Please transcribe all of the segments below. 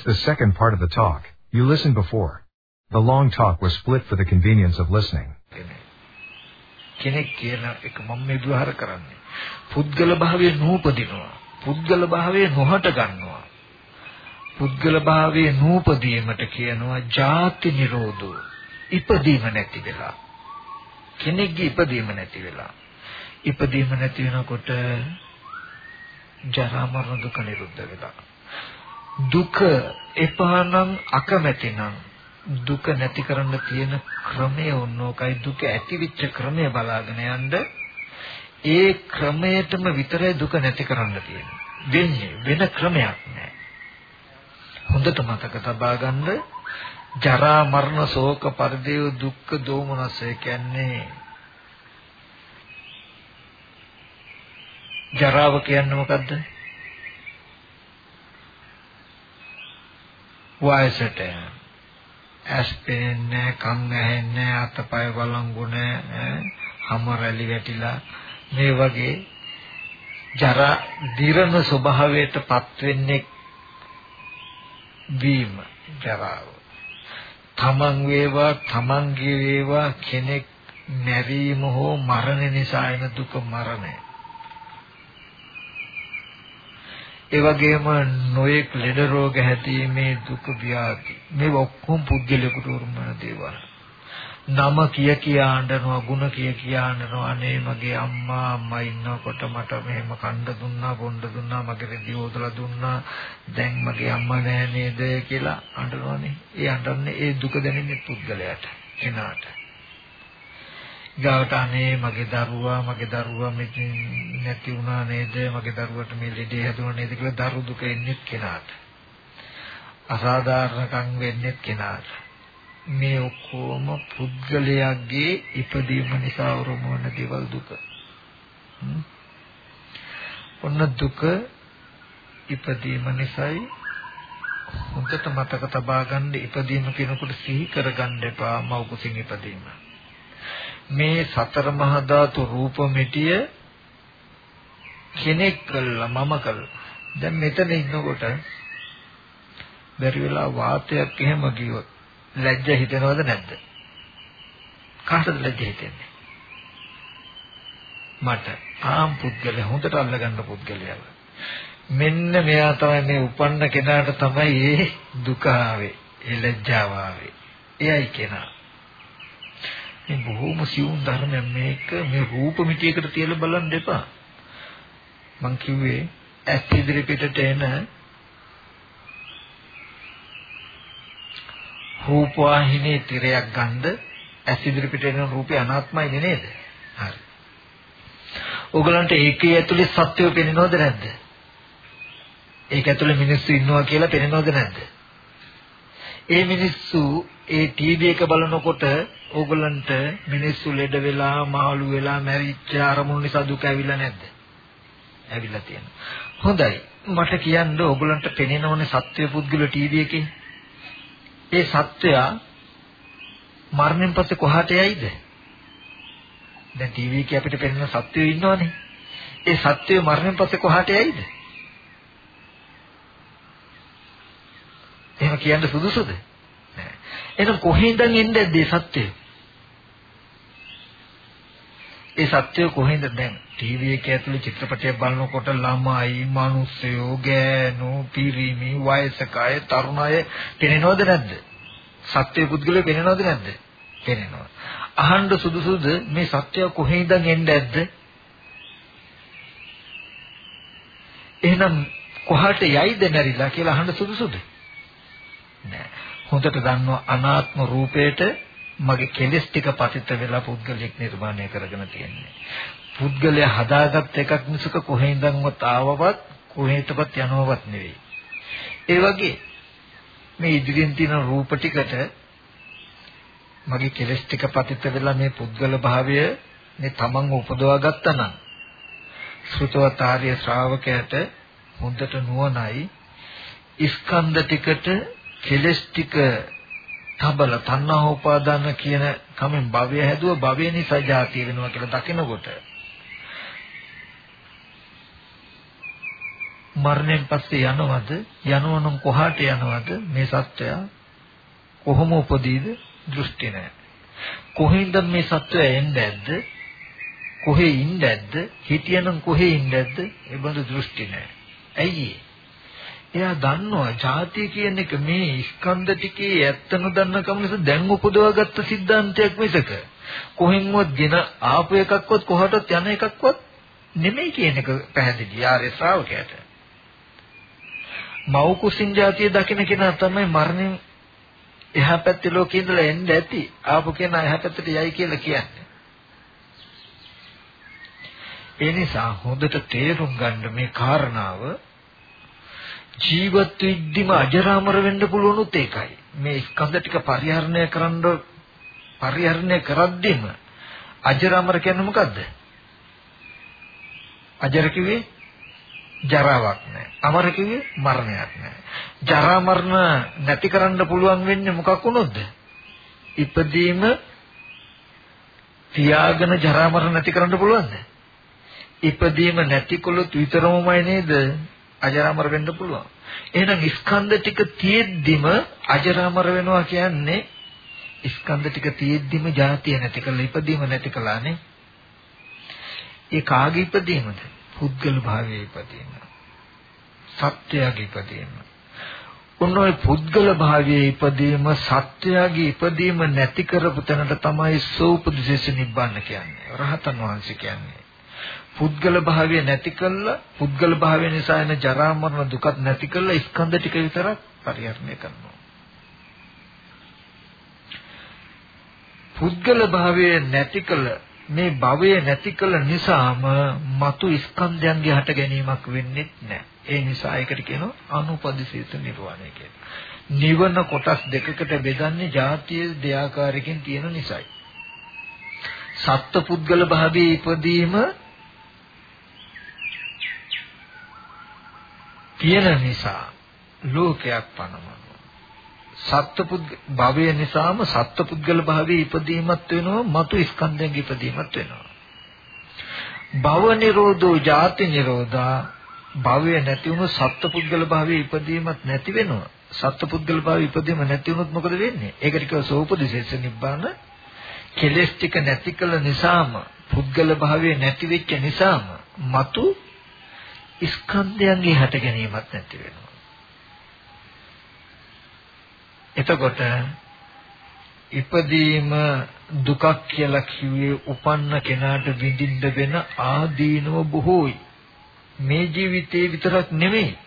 හටගත්ත. This the second part of the talk. You listened before. The long talk was split for the convenience of listening. කෙනෙක් කියන එක මම මේ විවහාර කරන්නේ. පුද්ගල භාවයේ නූපදිනවා. පුද්ගල භාවයේ නොහට ගන්නවා. පුද්ගල භාවයේ නූපදීමට කියනවා ජාති නිරෝධෝ. ඉපදීම නැති වෙලා. කෙනෙක්ගේ ඉපදීම නැති වෙලා. ඉපදීම නැති වෙනකොට ජරා මරණ දුක නිරුද්ධ වෙලා. දුක එපා නම් අකමැති නම් දුක නැති කරන්න තියෙන ක්‍රමය ඕනෝකයි දුක ඇතිවෙච්ච ක්‍රමය බලාගෙන යන්න ඒ ක්‍රමයටම විතරයි දුක නැති කරන්න තියෙන්නේ. වෙන්නේ වෙන ක්‍රමයක් නැහැ. හොඳට මතක තබා ගන්න ජරා මරණ ශෝක පරිදේව දුක්ඛ දෝමනසය කියන්නේ ජරාව කියන්නේ මොකද්ද? වයසට. ඇස් පේන්නේ කන් ඇහෙන්නේ අතපය වළංගු නැහැ හම රැලි වැටිලා. මේ වගේ ජරා දිරන ස්වභාවයටපත් වෙන්නේ වීම ජරාව. තමන් වේවා තමන්ගේ වේවා කෙනෙක් මැරීම හෝ මරණ නිසා එන දුක මරණය. ඒ වගේම නොයෙක් ලෙඩ රෝග හැදීමේ දුක ව්‍යාධි මේ ඔක්කොම පුද්ගලයාට උරුම වෙන දේවල්. නම කිය කියා අඬනවා, ಗುಣ කිය කියා අඬනවා. අනේ මගේ අම්මා අම්මා ඉන්නකොට මට මෙහෙම කණ්ඩ දුන්නා, බොණ්ඩ දුන්නා, මගේ රෙදි හොදලා දුන්නා. දැන් මගේ අම්මා නෑ නේද කියලා අඬනවානේ. ඒ අඬන්නේ ඒ දුක දැනෙන්නේ පුද්ගලයාට, කෙනාට. ගාවට අනේ මගේ දරුවා මගේ දරුවා මෙතන නැති වුණා නේද? මගේ දරුවට මේ ලෙඩේ හැදුණා නේද කියලා දරු දුක එන්නේ කෙනාට. අසාධාරණකම් වෙන්නේ කෙනාට. මේ ඔක්කොම පුද්ගලයාගේ ඉපදීම නිසා උරුම වන දේවල් දුක. ඔන්න දුක ඉපදීම නිසායි හොඳට මතක තබා ගන්න ඉපදීම කියනකොට සිහි කරගන්න එපා මව් කුසින් ඉපදීම. මේ සතර මහා ධාතු රූප මෙටිය කෙනෙක් කළා මම කළා. දැන් මෙතන ඉන්නකොට බැරි වෙලා වාතයක් එහෙම ගියොත් ලැජ්ජ හිතෙනවද නැද්ද? කාටද ලැජ්ජ හිතෙන්නේ? මට ආම් පුද්ගලයා හොඳට අල්ලගන්න පුද්ගලයා. මෙන්න මෙයා තමයි මේ උපන්න කෙනාට තමයි මේ දුක ආවේ, ඒ ලැජ්ජාව ආවේ. එයයි කෙනා. මේ බොහොම සියුම් ධර්මයක් මේක මේ රූප මිටියකට තියලා බලන්න එපා. මං කිව්වේ ඇස් ඉදිරි පිටට එන රූප වාහිනී තිරයක් ගන්න ඇස් ඉදිරි පිට එන රූපේ අනාත්මයි නේද? හරි. ඕගලන්ට ඒකේ ඇතුලේ සත්‍යය පේනවද නැද්ද? ඒක ඇතුලේ මිනිස්සු ඉන්නවා කියලා පේනවද නැද්ද? ඒ මිනිස්සු ඒ ටීවී එක බලනකොට ඕගලන්ට මිනිස්සු ලෙඩ වෙලා මහලු වෙලා මැරිච්ච අරමුණු නිසා දුක ඇවිල්ලා නැද්ද? ඇවිල්ලා තියෙනවා. හොඳයි. මට කියන්න ඕගලන්ට පෙනෙනවනේ සත්‍ය පුද්ගල ටීවී එකේ. ඒ සත්‍යය මරණයෙන් පස්සේ කොහාට යයිද? දැන් ටීවී එකේ අපිට පෙනෙන සත්‍යය ඉන්නවනේ. ඒ සත්‍යය මරණයෙන් පස්සේ කොහාට යයිද? එහෙම කියන්න සුදුසුද? නෑ. එහෙනම් කොහෙන්ද එන්නේ මේ සත්‍යය? ඒ සත්‍යය කොහෙන්ද දැන් ටීවී එකේ ඇතුලේ චිත්‍රපටයක් බලනකොට ළමයි, මිනිස්සුયો, ගෑනු, පිරිමි, වයසක අය, තරුණ අය පෙනෙනවද නැද්ද? සත්‍ය පුද්ගලයෝ පෙනෙනවද නැද්ද? පෙනෙනවා. අහන්න සුදුසුද මේ සත්‍යය කොහෙන්ද එන්නේ නැද්ද? එහෙනම් කොහාට යයිද නැරිලා කියලා අහන්න සුදුසුද? නෑ. හොඳට දන්නවා අනාත්ම රූපේට මගේ කෙලෙස් ටික පතිත වෙලා පුද්ගලෙක් නිර්මාණය කරගෙන තියෙන්නේ. පුද්ගලයා හදාගත් එකක් මිසක කොහෙන්දන්වත් ආවවත් කොහෙටවත් යනවවත් නෙවෙයි. ඒ වගේ මේ ඉදිරියෙන් තියෙන රූප ටිකට මගේ කෙලෙස් ටික පතිත වෙලා මේ පුද්ගල භාවය මේ තමන් උපදවා ගත්තා නම් සෘතවත් ආර්ය ශ්‍රාවකයාට හොඳට නුවණයි ස්කන්ධ ටිකට කෙලස් ටික තබල තණ්හා උපාදාන කියන කමෙන් භවය හැදුව භවය නිසා ජාතිය වෙනවා කියලා දකිනකොට මරණයෙන් පස්සේ යනවද? යනවනම් කොහාට යනවද? මේ සත්‍යය කොහොම උපදීද? දෘෂ්ටි නැහැ. කොහෙන්ද මේ සත්‍යය එන්නේ නැද්ද කොහේ ඉන්නේ නැද්ද හිටියනම් කොහේ ඉන්නේ නැද්ද ඒ බඳු දෘෂ්ටි නැහැ. ඇයි එයා දන්නවා ජාතිය කියන එක මේ ස්කන්ධ ටිකේ ඇත්ත නොදන්න කම නිසා දැන් උපදවාගත්ත සිද්ධාන්තයක් මිසක කොහෙන්වත් ගෙන ආපු එකක්වත් කොහටවත් යන එකක්වත් නෙමෙයි කියන එක පැහැදිලි ආර්ය ශ්‍රාවකයාට. මව් කුසින් ජාතිය දකින කෙනා තමයි මරණයෙන් එහා පැත්තේ ලෝකේ ඉඳලා එන්න ඇති. ආපු කෙනා එහා පැත්තට යයි කියලා කියන්නේ. ඒ නිසා හොඳට තේරුම් ගන්න මේ කාරණාව ජීවත් වෙද්දිම අජරාමර වෙන්න පුළුවනුත් ඒකයි. මේ ස්කන්ධ ටික පරිහරණය කරන්න පරිහරණය කරද්දිම අජරාමර කියන්නේ මොකද්ද? අජර කිව්වේ ජරාවක් නැහැ. අමර කිව්වේ මරණයක් නැහැ. ජරා මරණ නැති කරන්න පුළුවන් වෙන්නේ මොකක් වුණොත්ද? ඉපදීම තියාගෙන ජරා මරණ නැති කරන්න පුළුවන්ද? ඉපදීම නැතිකොලොත් විතරමමයි නේද අජරාමර වෙන්න පුළුවන්. එහෙනම් ස්කන්ධ ටික තියෙද්දිම අජරාමර වෙනවා කියන්නේ ස්කන්ධ ටික තියෙද්දිම ජාතිය නැති කළා ඉපදීම නැති කළානේ. ඒ කාගේ ඉපදීමද? පුද්ගල භාවයේ ඉපදීම. සත්‍යයේ ඉපදීම. උන්වයි පුද්ගල භාවයේ ඉපදීම සත්‍යයේ ඉපදීම නැති කරපු තැනට තමයි සෝපදිශේෂ නිබ්බාන කියන්නේ. රහතන් වහන්සේ කියන්නේ. පුද්ගල භාවය නැති කළා පුද්ගල භාවය නිසා එන ජරා මරණ දුකත් නැති කළා ස්කන්ධ ටික විතරක් පරිහරණය කරනවා පුද්ගල භාවය නැති කළ මේ භවය නැති කළ නිසාම మතු ස්කන්ධයන්ගේ හට ගැනීමක් වෙන්නේ නැහැ. ඒ නිසා ඒකට කියනවා අනුපදිසිත නිර්වාණය කියලා. නිවන කොටස් දෙකකට බෙදන්නේ ජාතිය දෙආකාරයකින් තියෙන නිසායි. සත්ත්ව පුද්ගල භාවයේ ඉපදීම තියෙන නිසා ලෝකයක් පනවනවා. සත්පුද්ග භවය නිසාම සත්පුද්ගල භාවයේ ඉපදීමත් වෙනවා මතු ස්කන්ධයන්ගේ ඉපදීමත් වෙනවා. භව නිරෝධෝ ජාති නිරෝධා භවය නැති වුණු සත්පුද්ගල භාවයේ ඉපදීමත් නැති වෙනවා. සත්පුද්ගල භාවයේ ඉපදීම නැති වුණොත් මොකද වෙන්නේ? ඒකට කියව සෝපදිශේෂ නිබ්බාන කෙලෙස් ටික නැති කළ නිසාම පුද්ගල භාවයේ නැති වෙච්ච නිසාම මතු ස්කන්ධයන්ගේ හට ගැනීමක් නැති වෙනවා. එතකොට ඉපදීම දුකක් කියලා කිව්වේ උපන්න කෙනාට විඳින්න වෙන ආදීනව බොහෝයි. මේ ජීවිතේ විතරක් නෙමෙයි.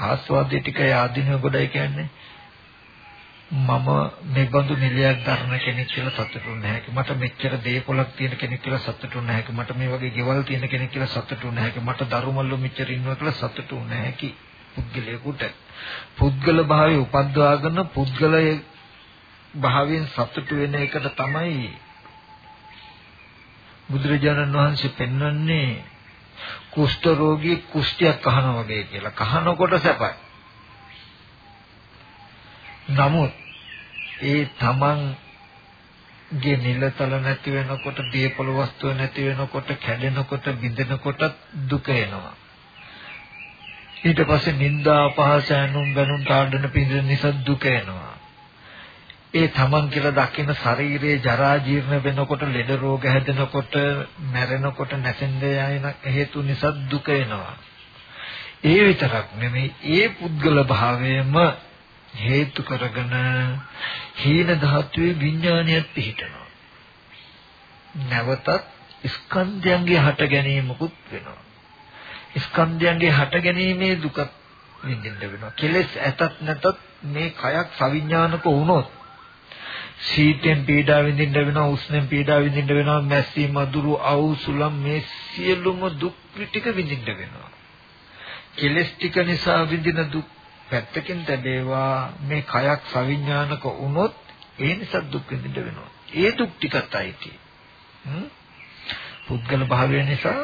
ආස්වාදයේ ටික ආදීනව ගොඩයි කියන්නේ මම මේ බඳු නිලයක් දරන කෙනෙක් කියලා සතුටු නැහැ. මට මෙච්චර දේපොලක් තියෙන කෙනෙක් කියලා සතුටු නැහැ. මට මේ වගේ ගෙවල් තියෙන කෙනෙක් කියලා සතුටු නැහැ. මට දරුමල්ලු මෙච්චර ඉන්නවා කියලා සතුටු නැහැ. පුද්ගලයෙකුට පුද්ගල භාවය උපද්දවාගෙන පුද්ගලය භාවයෙන් සතුටු වෙන එකට තමයි බුදුරජාණන් වහන්සේ පෙන්වන්නේ කුෂ්ඨ රෝගී කුෂ්ඨයක් කහනවා වගේ කියලා. කහනකොට සැපයි. නමුත් ඒ තමන් ගේ නිලතල නැති වෙනකොට දීපල වස්තුව නැති වෙනකොට කැඩෙනකොට බිඳෙනකොට දුක එනවා. ඊට පස්සේ නිന്ദා අපහාස ඇනුම් බැනුම් තාඩන පිළිඳින නිසා දුක එනවා. ඒ තමන් කියලා දකින ශරීරයේ ජරා ජීර්ණ වෙනකොට ලෙඩ රෝග හැදෙනකොට මැරෙනකොට නැසෙන්න යන හේතු නිසා දුක එනවා. ඒ විතරක් නෙමෙයි ඒ පුද්ගල භාවයම හේතු කරගෙන හීන ධාතුවේ විඥානියත් පිහිටනවා. නැවතත් ස්කන්ධයන්ගේ හට ගැනීමකුත් වෙනවා. ස්කන්ධයන්ගේ හට ගැනීමේ දුක විඳින්න වෙනවා. කෙලෙස් ඇතත් නැතත් මේ කයක් සවිඥානික වුණොත් සීතෙන් පීඩා විඳින්න වෙනවා, උෂ්ණෙන් පීඩා විඳින්න වෙනවා, මැස්සි මදුරු අවුසුලම් මේ සියලුම දුක් ටික විඳින්න වෙනවා. කෙලෙස් ටික නිසා විඳින දුක් පැත්තකින් තැබේවා මේ කයක් සවිඥානික වුණොත් ඒ නිසා දුක් විඳින්න වෙනවා. ඒ දුක් ටිකත් අයිති. පුද්ගල භාවය නිසා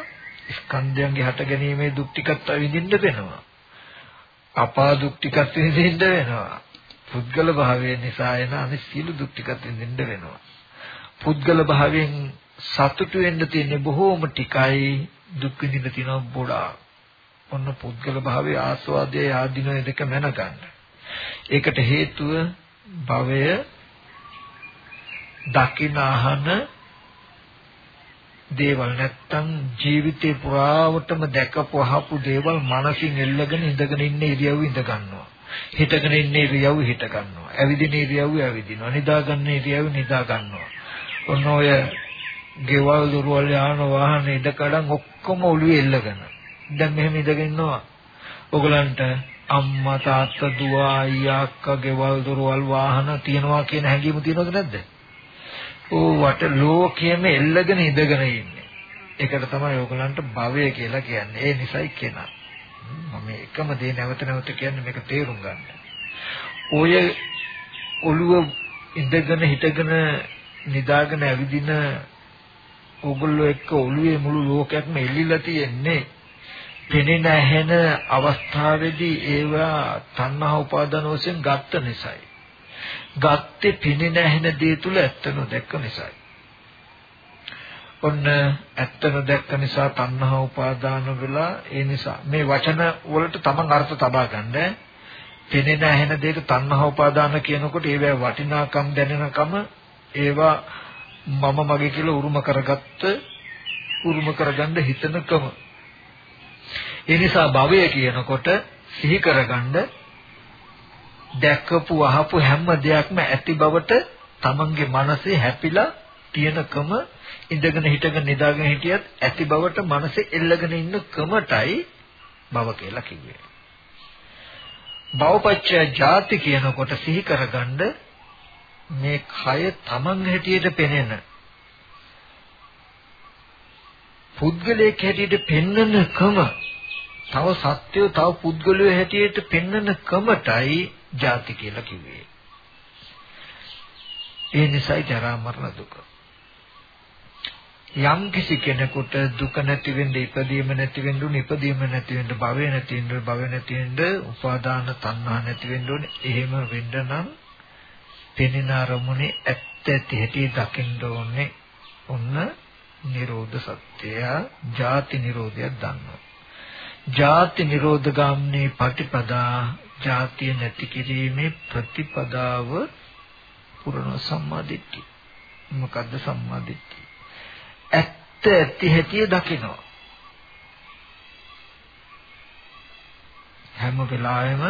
ස්කන්ධයන්ගේ හට ගැනීමේ දුක් ටිකත් විඳින්න වෙනවා. අපා දුක් ටිකත් විඳින්න වෙනවා. පුද්ගල භාවය නිසා එන අනිත් සියලු දුක් ටිකත් විඳින්න වෙනවා. පුද්ගල භාවයෙන් සතුටු වෙන්න තියෙන බොහෝම ටිකයි දුක් විඳින්න තියෙන බොඩා. ඔන්න පුද්ගල භාවයේ ආස්වාදයේ ආධිනය දෙක මැනගන්න. ඒකට හේතුව භවය දකින අහන දේවල් නැත්තම් ජීවිතේ පුරාවටම දැකපු අහපු දේවල් මනසින් එල්ලගෙන ඉඳගෙන ඉන්න ඉරියව්ව ඉඳ ගන්නවා. හිටගෙන ඉන්න ඉරියව්ව හිට ගන්නවා. ඇවිදින ඉරියව්ව ඇවිදිනවා. නිදා ගන්න ඉරියව්ව නිදා ගන්නවා. ඔන්න ඔය ගෙවල් දොරවල් යාන වාහන ඉදකඩම් ඔක්කොම ඔළුවේ එල්ලගෙන. දැන් මෙහෙම ඉඳගෙන ඉන්නවා. ඔයගලන්ට අම්මා තාත්තා දුව අයියා අක්කා ගෙවල් දොරවල් වාහන තියනවා කියන හැඟීම තියෙනවද නැද්ද? ඕවට ලෝකයේම එල්ලගෙන ඉඳගෙන ඉන්නේ. ඒකට තමයි ඕගලන්ට භවය කියලා කියන්නේ. ඒ නිසයි කෙනා. මම එකම දේ නැවත නැවත කියන්නේ මේක තේරුම් ගන්න. ඔය ඔළුව ඉඳගෙන හිටගෙන නිදාගෙන ඇවිදින ඕගොල්ලෝ එක්ක ඔළුවේ මුළු ලෝකයක්ම එල්ලිලා තියෙන්නේ පෙනෙන ඇහෙන අවස්ථාවේදී ඒවා තණ්හා උපාදාන වශයෙන් ගත්ත නිසායි. ගත්තේ පෙනෙන ඇහෙන දේ තුල ඇත්ත නොදැක්ක නිසායි. ඔන්න ඇත්ත නොදැක්ක නිසා තණ්හා උපාදාන වෙලා ඒ නිසා මේ වචන වලට තමන් අර්ථ තබා ගන්න. පෙනෙන ඇහෙන දෙයට තණ්හා උපාදාන කියනකොට ඒවැ වටිනාකම් දැනෙනකම ඒවා මම මගේ කියලා උරුම කරගත්ත උරුම කරගන්න හිතනකම ඒ නිසා භවය කියනකොට සිහි කරගන්න දැකපු අහපු හැම දෙයක්ම ඇති බවට තමන්ගේ මනසේ හැපිලා තියෙනකම ඉඳගෙන හිටගෙන නිදාගෙන හිටියත් ඇති බවට මනසේ එල්ලගෙන ඉන්න කමටයි භව කියලා කිව්වේ. භවපච්චය ಜಾති කියනකොට සිහි කරගන්න මේ කය තමන් හැටියට පෙනෙන පුද්ගලයෙක් හැටියට පෙන්නනකම තව සත්‍යය තව පුද්ගලයෝ හැටියට පෙන්වන කමටයි ಜಾති කියලා කිව්වේ. ඒ නිසායි ජරා මරණ දුක. යම් කිසි කෙනෙකුට දුක නැති වෙන්න ඉපදීම නැති වෙන්න උන ඉපදීම නැති වෙන්න භවය නැති වෙන්න භවය නැති වෙන්න උපාදාන තණ්හා නැති වෙන්න ඕනේ. එහෙම වෙන්න නම් පෙනෙන අරමුණේ ඇත්ත ඇති හැටි දකින්න ඕනේ. ඔන්න නිරෝධ සත්‍යය, ಜಾති නිරෝධයක් දන්නවා. ජාති නිරෝධ ගාමිනී පටිපදා ජාතිය නැති කිරීමේ ප්‍රතිපදාව පුරණ සම්මාදිට්ඨිය. මොකද්ද සම්මාදිට්ඨිය? ඇත්ත ඇති හැටි දකිනවා. හැම වෙලාවෙම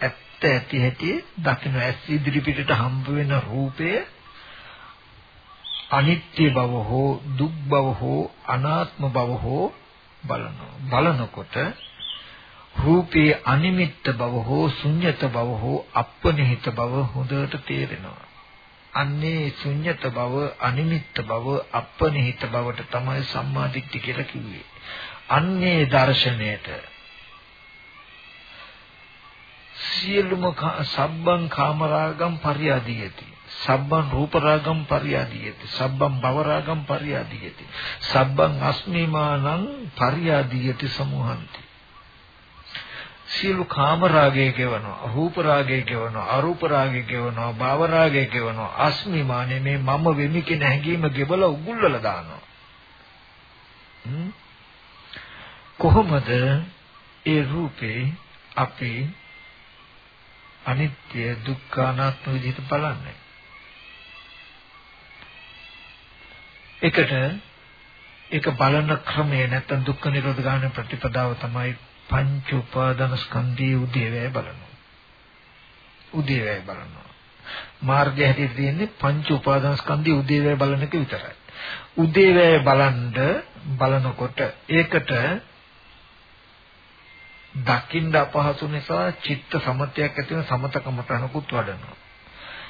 ඇත්ත ඇති හැටි දකින්න ඇස් ඉදිරි පිටට හම්බ වෙන රූපය අනිත්‍ය බව හෝ දුක් බව හෝ අනාත්ම බව හෝ බලනවා. බලනකොට රූපේ අනිමිත්ත බව හෝ ශුන්්‍යත බව හෝ අපනිහිත බව හොඳට තේරෙනවා. අන්නේ ශුන්්‍යත බව අනිමිත්ත බව අපනිහිත බවට තමයි සම්මාදිට්ඨිය කියලා කිව්වේ. අන්නේ දර්ශනයට සියලුම සබ්බං කාමරාගම් පරියාදීයති සබ්බං රූප රාගම් පරියාදීයති. සබ්බං භව රාගම් පරියාදීයති. සබ්බං අස්මිමානං පරියාදීයති සමුහන්ති. සියලු කාම රාගය ගෙවනවා රූප රාගය ගෙවනවා අරූප රාගය ගෙවනවා භව රාගය ගෙවනවා අස්මිමානේ මේ මම වෙමි කියන හැඟීම ගෙවලා උගුල්වලා දානවා. කොහොමද ඒ රූපේ අපි අනිත්‍ය දුක්ඛ අනාත්ම විදිහට බලන්නේ? ඒකට ඒක බලන ක්‍රමය නැත්නම් දුක්ඛ නිරෝධ ගාමී ප්‍රතිපදාව තමයි පංච උපාදාන ස්කන්ධයේ උදේවැය බලනවා. උදේවැය බලනවා. මාර්ගය හැටියට තියෙන්නේ පංච උපාදාන ස්කන්ධයේ උදේවැය බලන එක විතරයි. උදේවැය බලන්ඩ බලනකොට ඒකට දකින්න අපහසු නිසා චිත්ත සමතයක් ඇති වෙන සමතකමට අනුකුත් වඩනවා.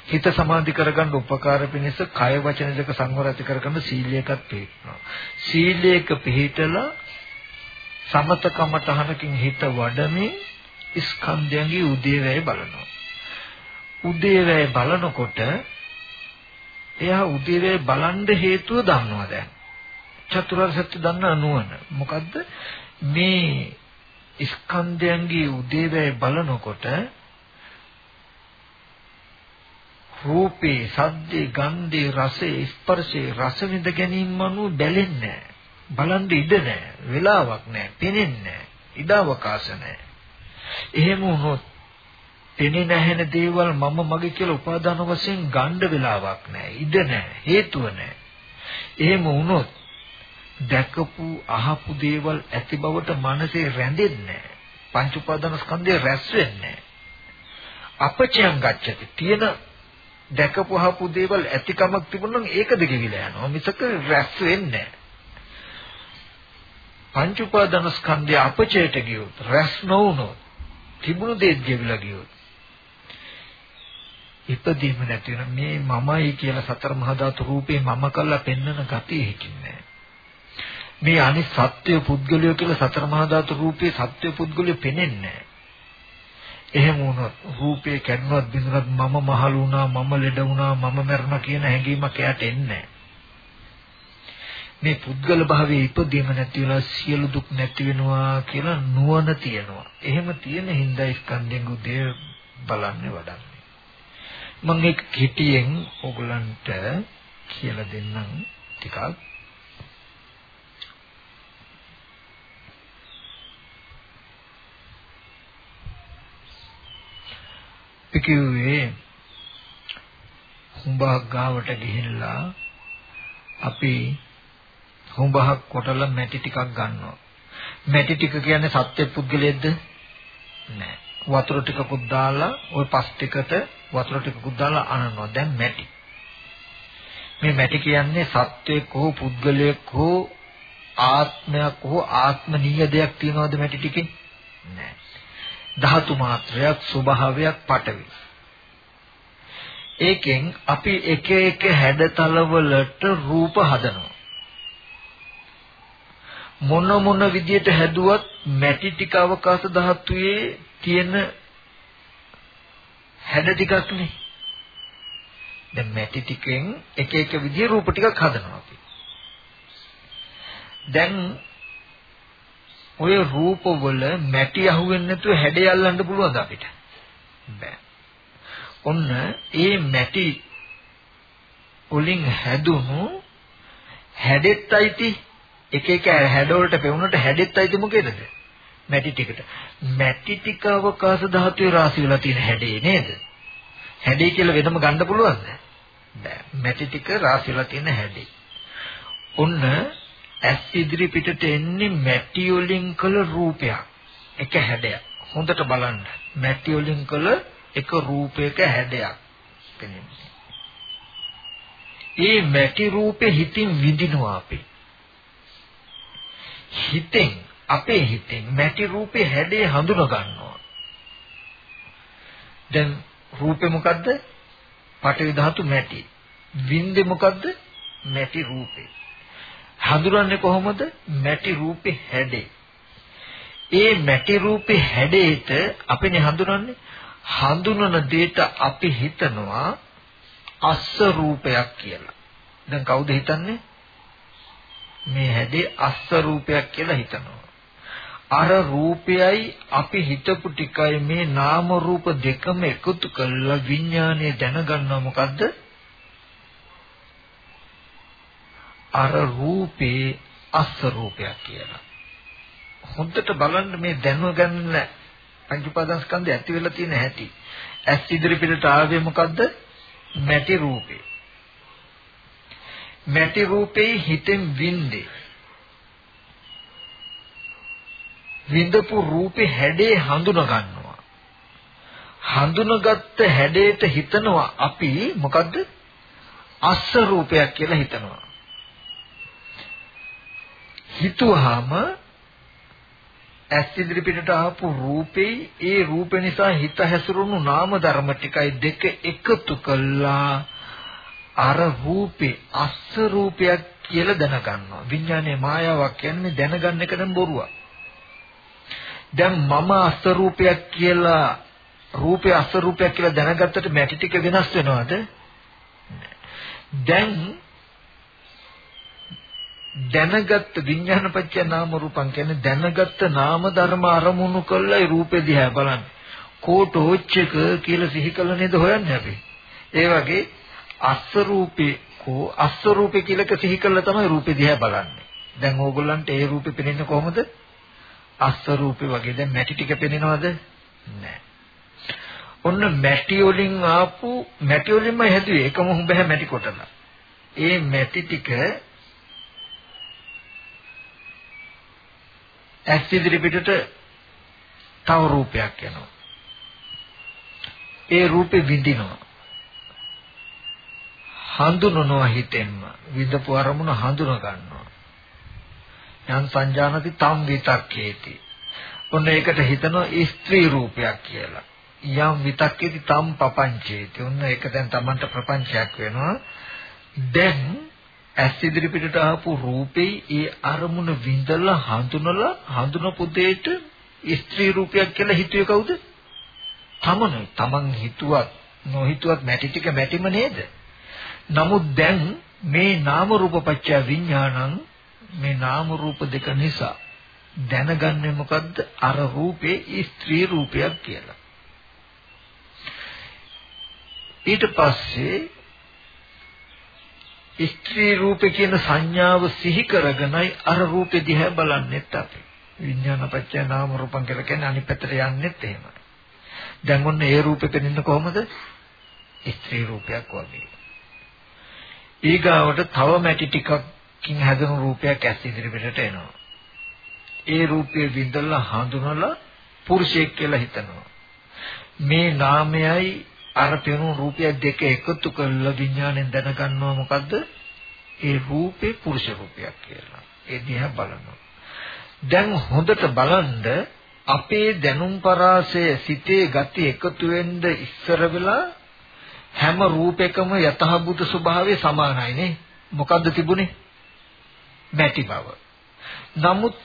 හිත සමාධි කරගන්න උපකාර පිණිස කය වචන දෙක සංවර ඇති කරගන්න සීලයකත් පිළිපදිනවා. සීලයක පිළිහිටලා සමතකමතහනකින් හිත වඩමින් ස්කන්ධයන්ගේ උදේවැය බලනවා. උදේවැය බලනකොට එයා උදේවැය බලන්න හේතුව දන්නවා දැන්. චතුරාර්ය සත්‍ය දන්න නුවණ. මොකද්ද? මේ ස්කන්ධයන්ගේ උදේවැය බලනකොට රූපේ, සද්දේ, ගන්ධේ, රසේ, ස්පර්ශේ රස විඳ ගැනීම අනුව බැලෙන්නේ බලන්න ඉඩ නැහැ. වෙලාවක් නැහැ. පෙනෙන්නේ නැහැ. ඉඩ අවකාශ නැහැ. එහෙම වුණොත් පෙනේ නැහෙන දේවල් මම මගේ කියලා උපාදාන වශයෙන් ගන්න වෙලාවක් නැහැ. ඉඩ නැහැ. හේතුව නැහැ. එහෙම වුණොත් දැකපු අහපු දේවල් ඇති බවට මනසේ රැඳෙන්නේ නැහැ. පංච උපාදාන ස්කන්ධය රැස් වෙන්නේ නැහැ. අපචයන් ගච්ඡති. තියෙන දැකපු අහපු දේවල් ඇතිකමක් තිබුණොත් ඒකද ගෙවිලා යනවා. මිසක රැස් වෙන්නේ නැහැ. පංච උපාදාන ස්කන්ධය අපචයට ගියොත් රැස් නොවුනොත් තිබුණු දේත් ගෙවිලා ගියොත් ඉපදීම නැති වෙන මේ මමයි කියලා සතර මහා ධාතු රූපේ මම කළා පෙන්වන ගතිය හිතින්නේ මේ අනිත් සත්‍ය පුද්ගලය කියලා සතර මහා ධාතු රූපේ සත්‍ය පුද්ගලය පෙනෙන්නේ එහෙම වුණොත් රූපේ කැඩුණත් බිඳුණත් මම මහලු වුණා මම ලෙඩ වුණා මම මැරුණා කියන හැඟීමක් එයාට එන්නේ මේ පුද්ගල භාවයේ ඉපදීම නැති වෙලා සියලු දුක් නැති වෙනවා කියලා නුවණ තියෙනවා. එහෙම තියෙන හින්දා ස්කන්ධෙන් උදේ බලන්නේ වඩන්නේ. මම ඒක කෙටියෙන් ඕගලන්ට කියලා දෙන්නම් ටිකක් පිකියුවේ හුඹක් ගාවට ගිහිල්ලා අපි හුඹහක් කොටලා මැටි ටිකක් ගන්නවා මැටි ටික කියන්නේ සත්‍ය පුද්ගලයේද නෑ වතුර ටිකකුත් දාලා ওই පස් ටිකට වතුර ටිකකුත් දාලා අනනවා. දැන් මැටි. මේ මැටි කියන්නේ සත්වයක් හෝ පුද්ගලයෙක් හෝ ආත්මයක් හෝ ආත්මනීය දෙයක් තියනවද මැටි ටිකේ? නැහැ. ධාතු මාත්‍රයක් ස්වභාවයක් පටවි. ඒකෙන් අපි එක එක හැඩතලවලට රූප හදනවා. මොන මොන විදියට හැදුවත් මැටි ටික අවකාශ ධාතුවේ තියෙන හැඩ ටිකක් නේ. දැන් මැටි ටිකෙන් එක එක විදිහේ රූප ටිකක් හදනවා අපි. දැන් ඔය රූපවල මැටි අහුවෙන්නේ නැතුව හැඩය අල්ලන්න පුළුවන්ද අපිට? බෑ. ඔන්න ඒ මැටි වලින් හැදුණු හැඩෙත් අයිති එක එක හැඩ වලට පෙවුනට හැඩෙත් අයිති මොකේද? මැටි ටිකට. මැටි ටික අවකාශ ධාතුවේ රාශි වෙලා තියෙන හැඩේ නේද? හැඩේ කියලා වෙනම ගන්න පුළුවන්ද? බෑ. මැටි ටික රාශි වෙලා තියෙන හැඩේ. ඔන්න ඇස් ඉදිරි පිටට එන්නේ මැටි වලින් කළ රූපයක්. එක හැඩයක්. හොඳට බලන්න. මැටි වලින් කළ එක රූපයක හැඩයක්. පෙනෙන්නේ. ඒ මැටි රූපේ හිතින් විඳිනවා අපි. හිතෙන් අපේ හිතෙන් මැටි රූපේ හැඩේ හඳුනා ගන්නවා. දැන් රූපේ මොකද්ද? පඨවි ධාතු මැටි. වින්දේ මොකද්ද? මැටි රූපේ. හඳුනන්නේ කොහොමද? මැටි රූපේ හැඩේ. ඒ මැටි රූපේ හැඩේට අපිනේ හඳුනන්නේ හඳුනන දෙයට අපි හිතනවා අස්ස රූපයක් කියලා. දැන් කවුද හිතන්නේ? මේ හැඩේ අස්ස රූපයක් කියලා හිතනවා. අර රූපයයි අපි හිතපු ටිකයි මේ නාම රූප දෙකම එකතු කරලා විඥානය දැනගන්නවා මොකද්ද? අර රූපේ අස්ස රූපයක් කියලා. හොඳට බලන්න මේ දැනගන්න පංච උපාදානස්කන්ධය ඇති වෙලා තියෙන හැටි. ඇස් ඉදිරි පිටට ආවේ මොකද්ද? මැටි රූපේ. මැටි රූපේ හිතෙන් වින්දේ. විඳපු රූපේ හැඩේ හඳුන ගන්නවා. හඳුනගත්ත හැඩයට හිතනවා අපි මොකද්ද? අස්ස රූපයක් කියලා හිතනවා. හිතුවාම ඇස් ඉදිරි පිටට ආපු රූපේ ඒ රූප නිසා හිත හැසිරුණු නාම ධර්ම ටිකයි දෙක එකතු කළා. අර රූපේ අස්ස රූපයක් කියලා දැනගන්නවා. විඥානයේ මායාවක් කියන්නේ දැනගන්න එක නම් බොරුවක්. දැන් මම අස්වරූපයක් කියලා රූපේ අස්වරූපයක් කියලා දැනගත්තට මැටි ටික වෙනස් වෙනවද? දැන් දැනගත් විඥානපච්චය නාම රූපං කියන්නේ දැනගත් නාම ධර්ම අරමුණු කළයි රූපේ දිහා බලන්නේ. කෝටෝච්චක කියලා සිහි කළ නේද හොයන්නේ අපි. ඒ වගේ අස්වරූපේ කෝ අස්වරූපේ කියලාක සිහි කළා තමයි රූපේ දිහා බලන්නේ. දැන් ඕගොල්ලන්ට ඒ රූපේ පේන්නේ කොහොමද? අස්ස රූපේ වගේ දැන් මැටි ටික පෙනෙනවද නැහැ ඔන්න මැටි වලින් ආපු මැටි වලින්ම හැදුවේ එකම හුඹහැ මැටි කොටලා ඒ මැටි ටික ඇස් ඉදිරි පිටට තව රූපයක් එනවා. ඒ රූපේ විඳිනවා. හඳුනනවා හිතෙන්ම විඳපු අරමුණ හඳුන ගන්නවා. යන් සංජානති තම් විතක්කේති ඔන්න ඒකට හිතනවා ස්ත්‍රී රූපයක් කියලා. යම් විතක්කේති තම් පපංචේති. ඔන්න ඒක දැන් Tamanට ප්‍රපංචයක් වෙනවා. දැන් ඇස් ඉදිරි පිටට ආපු රූපේ ඒ අරමුණ විඳලා හඳුනලා හඳුනපු දෙයට ස්ත්‍රී රූපයක් කියලා හිතුවේ කවුද? තමනුයි. Taman හිතුවත් නොහිතුවත් මැටි ටික මැටිම නේද? නමුත් දැන් මේ නාම රූප පත්‍ය විඥානං මේ නාම රූප දෙක නිසා දැනගන්නේ මොකද්ද අර රූපේ ස්ත්‍රී රූපයක් කියලා ඊට පස්සේ ස්ත්‍රී රූපේ කියන සංඥාව සිහි කරගෙනයි අර රූපේ දිහා බලන්නෙත් අපි විඥාන පත්‍ය නාම රූපං කියලා කියන්නේ අනිත් පැත්තට යන්නෙත් එහෙමයි දැන් ඔන්න ඒ රූපෙක නින්න කොහමද ස්ත්‍රී රූපයක් වගේ ඊගාවට තව මැටි ටිකකින් හැදෙන රූපයක් ඇස් ඉදිරියට එනවා. ඒ රූපයේ විඳලා හඳුනලා පුරුෂයෙක් කියලා හිතනවා. මේ නාමයයි අර පෙනුණු රූපය දෙක එකතු කරලා විඥාණයෙන් දැනගන්නවා මොකද්ද? ඒ රූපේ පුරුෂ රූපයක් කියලා. ඒ දිහා බලනවා. දැන් හොඳට බලන්න අපේ දැනුම් පරාසය සිතේ ගති එකතු වෙන්න ඉස්සර වෙලා හැම රූපයකම යතහබුත ස්වභාවය සමානයි නේ. මොකද්ද තිබුණේ? මැටි බව. නමුත්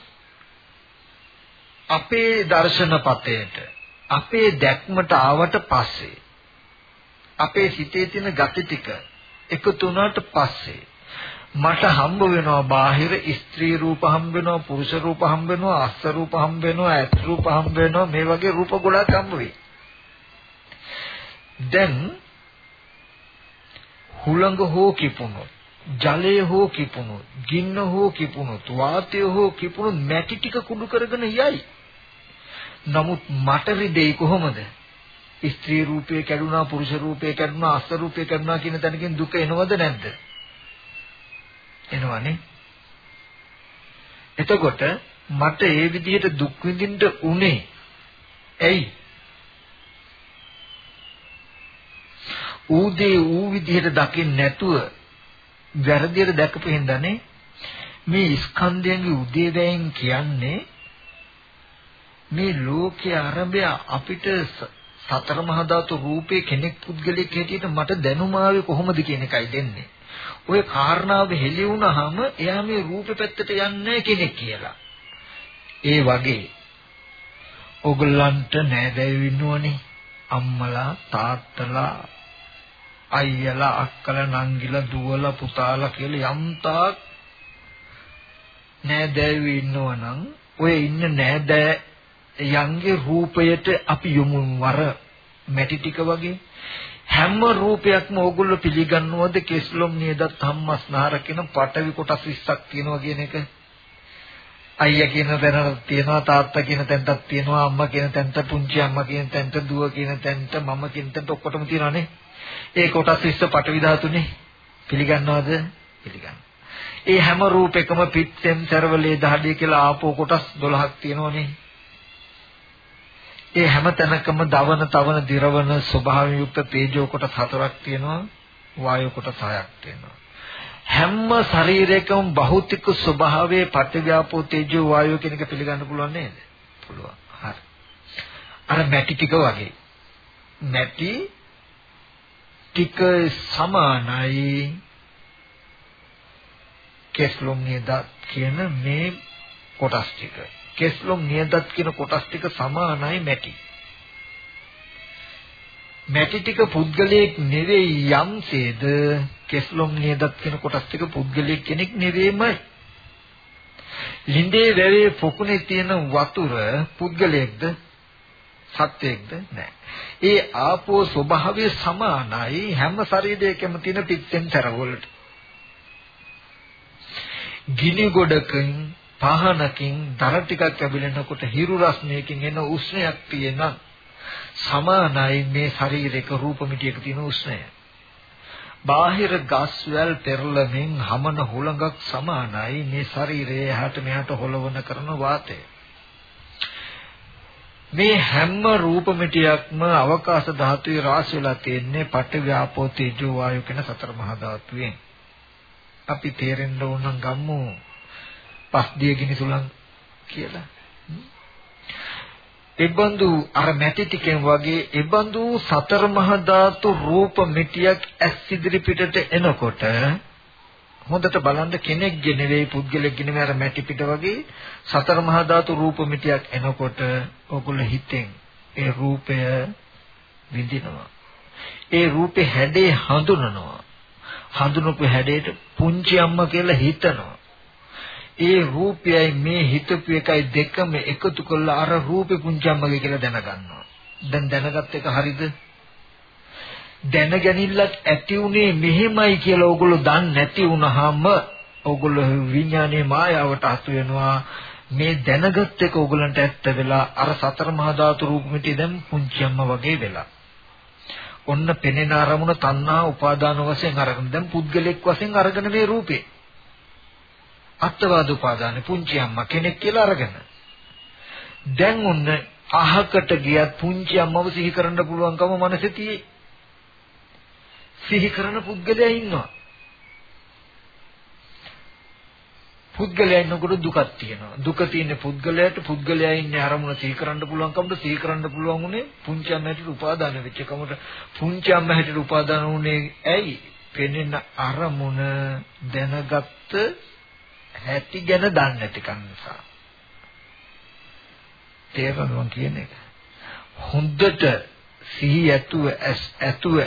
අපේ දර්ශනපතේට අපේ දැක්මට ආවට පස්සේ අපේ සිතේ තියෙන gati ටික එකතු වුණාට පස්සේ මට හම්බ වෙනවා බාහිර ස්ත්‍රී රූප හම්බ වෙනවා පුරුෂ රූප හම්බ වෙනවා අස්ස රූප හම්බ වෙනවා ඇත් රූප හම්බ වෙනවා මේ වගේ රූප ගොඩක් හම්බ වෙයි. දැන් හුළඟ හෝ කිපුණොත් ජලය හෝ කිපුණොත් ගින්න හෝ කිපුණොත් වාතය හෝ කිපුණොත් මැටි ටික කුඩු කරගෙන යයි නමුත් මට රිදෙයි කොහොමද ස්ත්‍රී රූපේ කැඩුනා පුරුෂ රූපේ කැඩුනා අස්ස රූපේ කැඩුනා කියන තැනකින් දුක එනවද නැද්ද? එනවනේ. එතකොට මට ඒ විදිහට දුක් විඳින්න උනේ. ඇයි? ඌ දේ ඌ විදිහට දකින්න නැතුව වැරදියට දැකපු හින්දානේ මේ ස්කන්ධයන්ගේ උදේවැයෙන් කියන්නේ මේ ලෝකයේ ආරම්භය අපිට සතර මහා ධාතු රූපේ කෙනෙක් පුද්ගලෙක් හැටියට මට දැනුම ආවේ කොහොමද කියන එකයි දෙන්නේ. ওই කාරණාව හෙළි වුණාම එයා මේ රූපේ පැත්තට යන්නේ කෙනෙක් කියලා. ඒ වගේ ඔගලන්ට නෑදෑයෝ ඉන්නවනේ. අම්මලා තාත්තලා අයියලා අක්කලා නංගිලා දුවලා පුතාලා කියලා යම්තාක් නෑදෑයෝ ඉන්නවනම් ඔය ඉන්න නෑදෑ යන්ගේ රූපයට අපි යොමු වර මැටි ටික වගේ. හැම රූපයක්ම ඕගොල්ලෝ පිළිගන්නවද? කෙස්ලොම් නේදත් හම්මස්නහර කියන පටවි කොටස් 20ක් තියෙනවා කියන එක. අයියා කියන තැනට තියෙනවා තාත්තා කියන තැනටත් තියෙනවා අම්මා කියන තැනට පුංචි අම්මා කියන තැනට දුව කියන තැනට මම කියන තැනට ඔක්කොටම තියෙනවානේ ඒ කොටස් 20 පටවි ධාතුනේ. පිළිගන්නවද? පිළිගන්න. ඒ හැම රූපයකම පිට්ටෙන් සර්වලේ දහඩිය කියලා ආපෝ කොටස් 12ක් තියෙනවනේ. ඒ හැම තැනකම දවන තවන දිරවන ස්වභාවයෙන් යුක්ත තේජෝ කොටස් හතරක් තියෙනවා වායෝ කොටස් හයක් තියෙනවා. හැම ශරීරයකම භෞතික ස්වභාවයේ පටිව්‍යාපෝ තේජෝ වායෝ කියන එක පිළිගන්න පුළුවන් නේද? පුළුවන්. හරි. අර මැටි ටික වගේ. මැටි ටික සමානයි කෙස්ලොම් නියදත් කියන මේ කොටස් ටික. කෙස්ලොම් නියදත් කියන කොටස් ටික සමානයි මැටි. මැටි ටික පුද්ගලයෙක් නෙවෙයි යම්සේද කෙස්ලොම් නියදත් කියන කොටස් ටික පුද්ගලයෙක් කෙනෙක් නෙවෙයිමයි. ලින්දේ වැවේ පොකුණේ තියෙන වතුර පුද්ගලයෙක්ද සත්‍යයක්ද නැහැ. ඒ ආපෝ ස්වභාවය සමානයි හැම ශරීරයකම තියෙන පිටෙන් තරවලට. ගිනි ගොඩකින් පහනකින් දර ටිකක් ඇවිලෙනකොට හිරු රස්නයකින් එන උෂ්ණයක් තියෙන සමානයි මේ ශරීරයක රූප මිටියක තියෙන උෂ්ණය. බාහිර ගස් වැල් පෙරළමින් හමන හුළඟක් සමානයි මේ ශරීරයේ හැට මෙහාට හොලවන කරන වාතය. මේ හැම රූප මිටියක්ම අවකාශ ධාතුවේ රාශි වෙලා තියෙන්නේ පඨවි ආපෝ තේජෝ වායු කියන සතර මහා ධාතුවෙන්. අපි තේරෙන්න ඕන නම් ගම්මු පස් දිය ගිනි සුලං කියලා. එබඳු අර මැටි ටිකෙන් වගේ එබඳු සතර මහා ධාතු රූප මිටියක් ඇස් ඉදිරි පිටට එනකොට හොඳට බලන්න කෙනෙක්ගේ නෙවෙයි පුද්ගලෙක්ගේ නෙවෙයි අර මැටි පිට වගේ සතර මහා ධාතු රූප මිටියක් එනකොට ඔගොල්ලෝ හිතෙන් ඒ රූපය විඳිනවා. ඒ රූපේ හැඩේ හඳුනනවා. හඳුනපු හැඩයට පුංචි අම්මා කියලා හිතනවා. ඒ රූපයයි මේ හිතපු එකයි දෙකම එකතු කරලා අර රූපේ පුංචම්මගේ කියලා දැනගන්නවා. දැන් දැනගත් එක හරිද? දැනගැනිල්ලක් ඇති උනේ මෙහෙමයි කියලා ඕගොල්ලෝ දන්නේ නැති වුනහම ඕගොල්ලෝ විඥානයේ මායාවට අසු වෙනවා. මේ දැනගත් එක ඕගොල්ලන්ට ඇත්ත වෙලා අර සතර මහා ධාතු රූපෙටි දැන් පුංචම්ම වගේ වෙලා. ඔන්න පෙනෙන අරමුණ තණ්හා උපාදාන වශයෙන් අරගෙන දැන් පුද්ගලෙක් වශයෙන් අරගෙන මේ රූපේ අත්වාද උපාදාන පුංචි අම්මා කෙනෙක් කියලා අරගෙන. දැන් ඔන්න අහකට ගියත් පුංචි අම්මව සිහි කරන්න පුළුවන්කම මනසේ තියෙයි. සිහි කරන පුද්ගලයා ඉන්නවා. පුද්ගලයා ඉන්නකොට දුකක් තියෙනවා. දුක තියෙන පුද්ගලයාට පුද්ගලයා ඉන්නේ අරමුණ සිහි කරන්න පුළුවන්කමද? සිහි කරන්න පුළුවන් උනේ පුංචි අම්ම හැටියට උපාදාන වෙච්ච කමට පුංචි අම්ම හැටියට උපාදාන උනේ ඇයි? පෙනෙන අරමුණ දැනගත්ත හැටි ගැන දන්නේ නැතිකම නිසා. තේරෙනවද කියන එක? හොඳට සිහි ඇතුව ඇතුව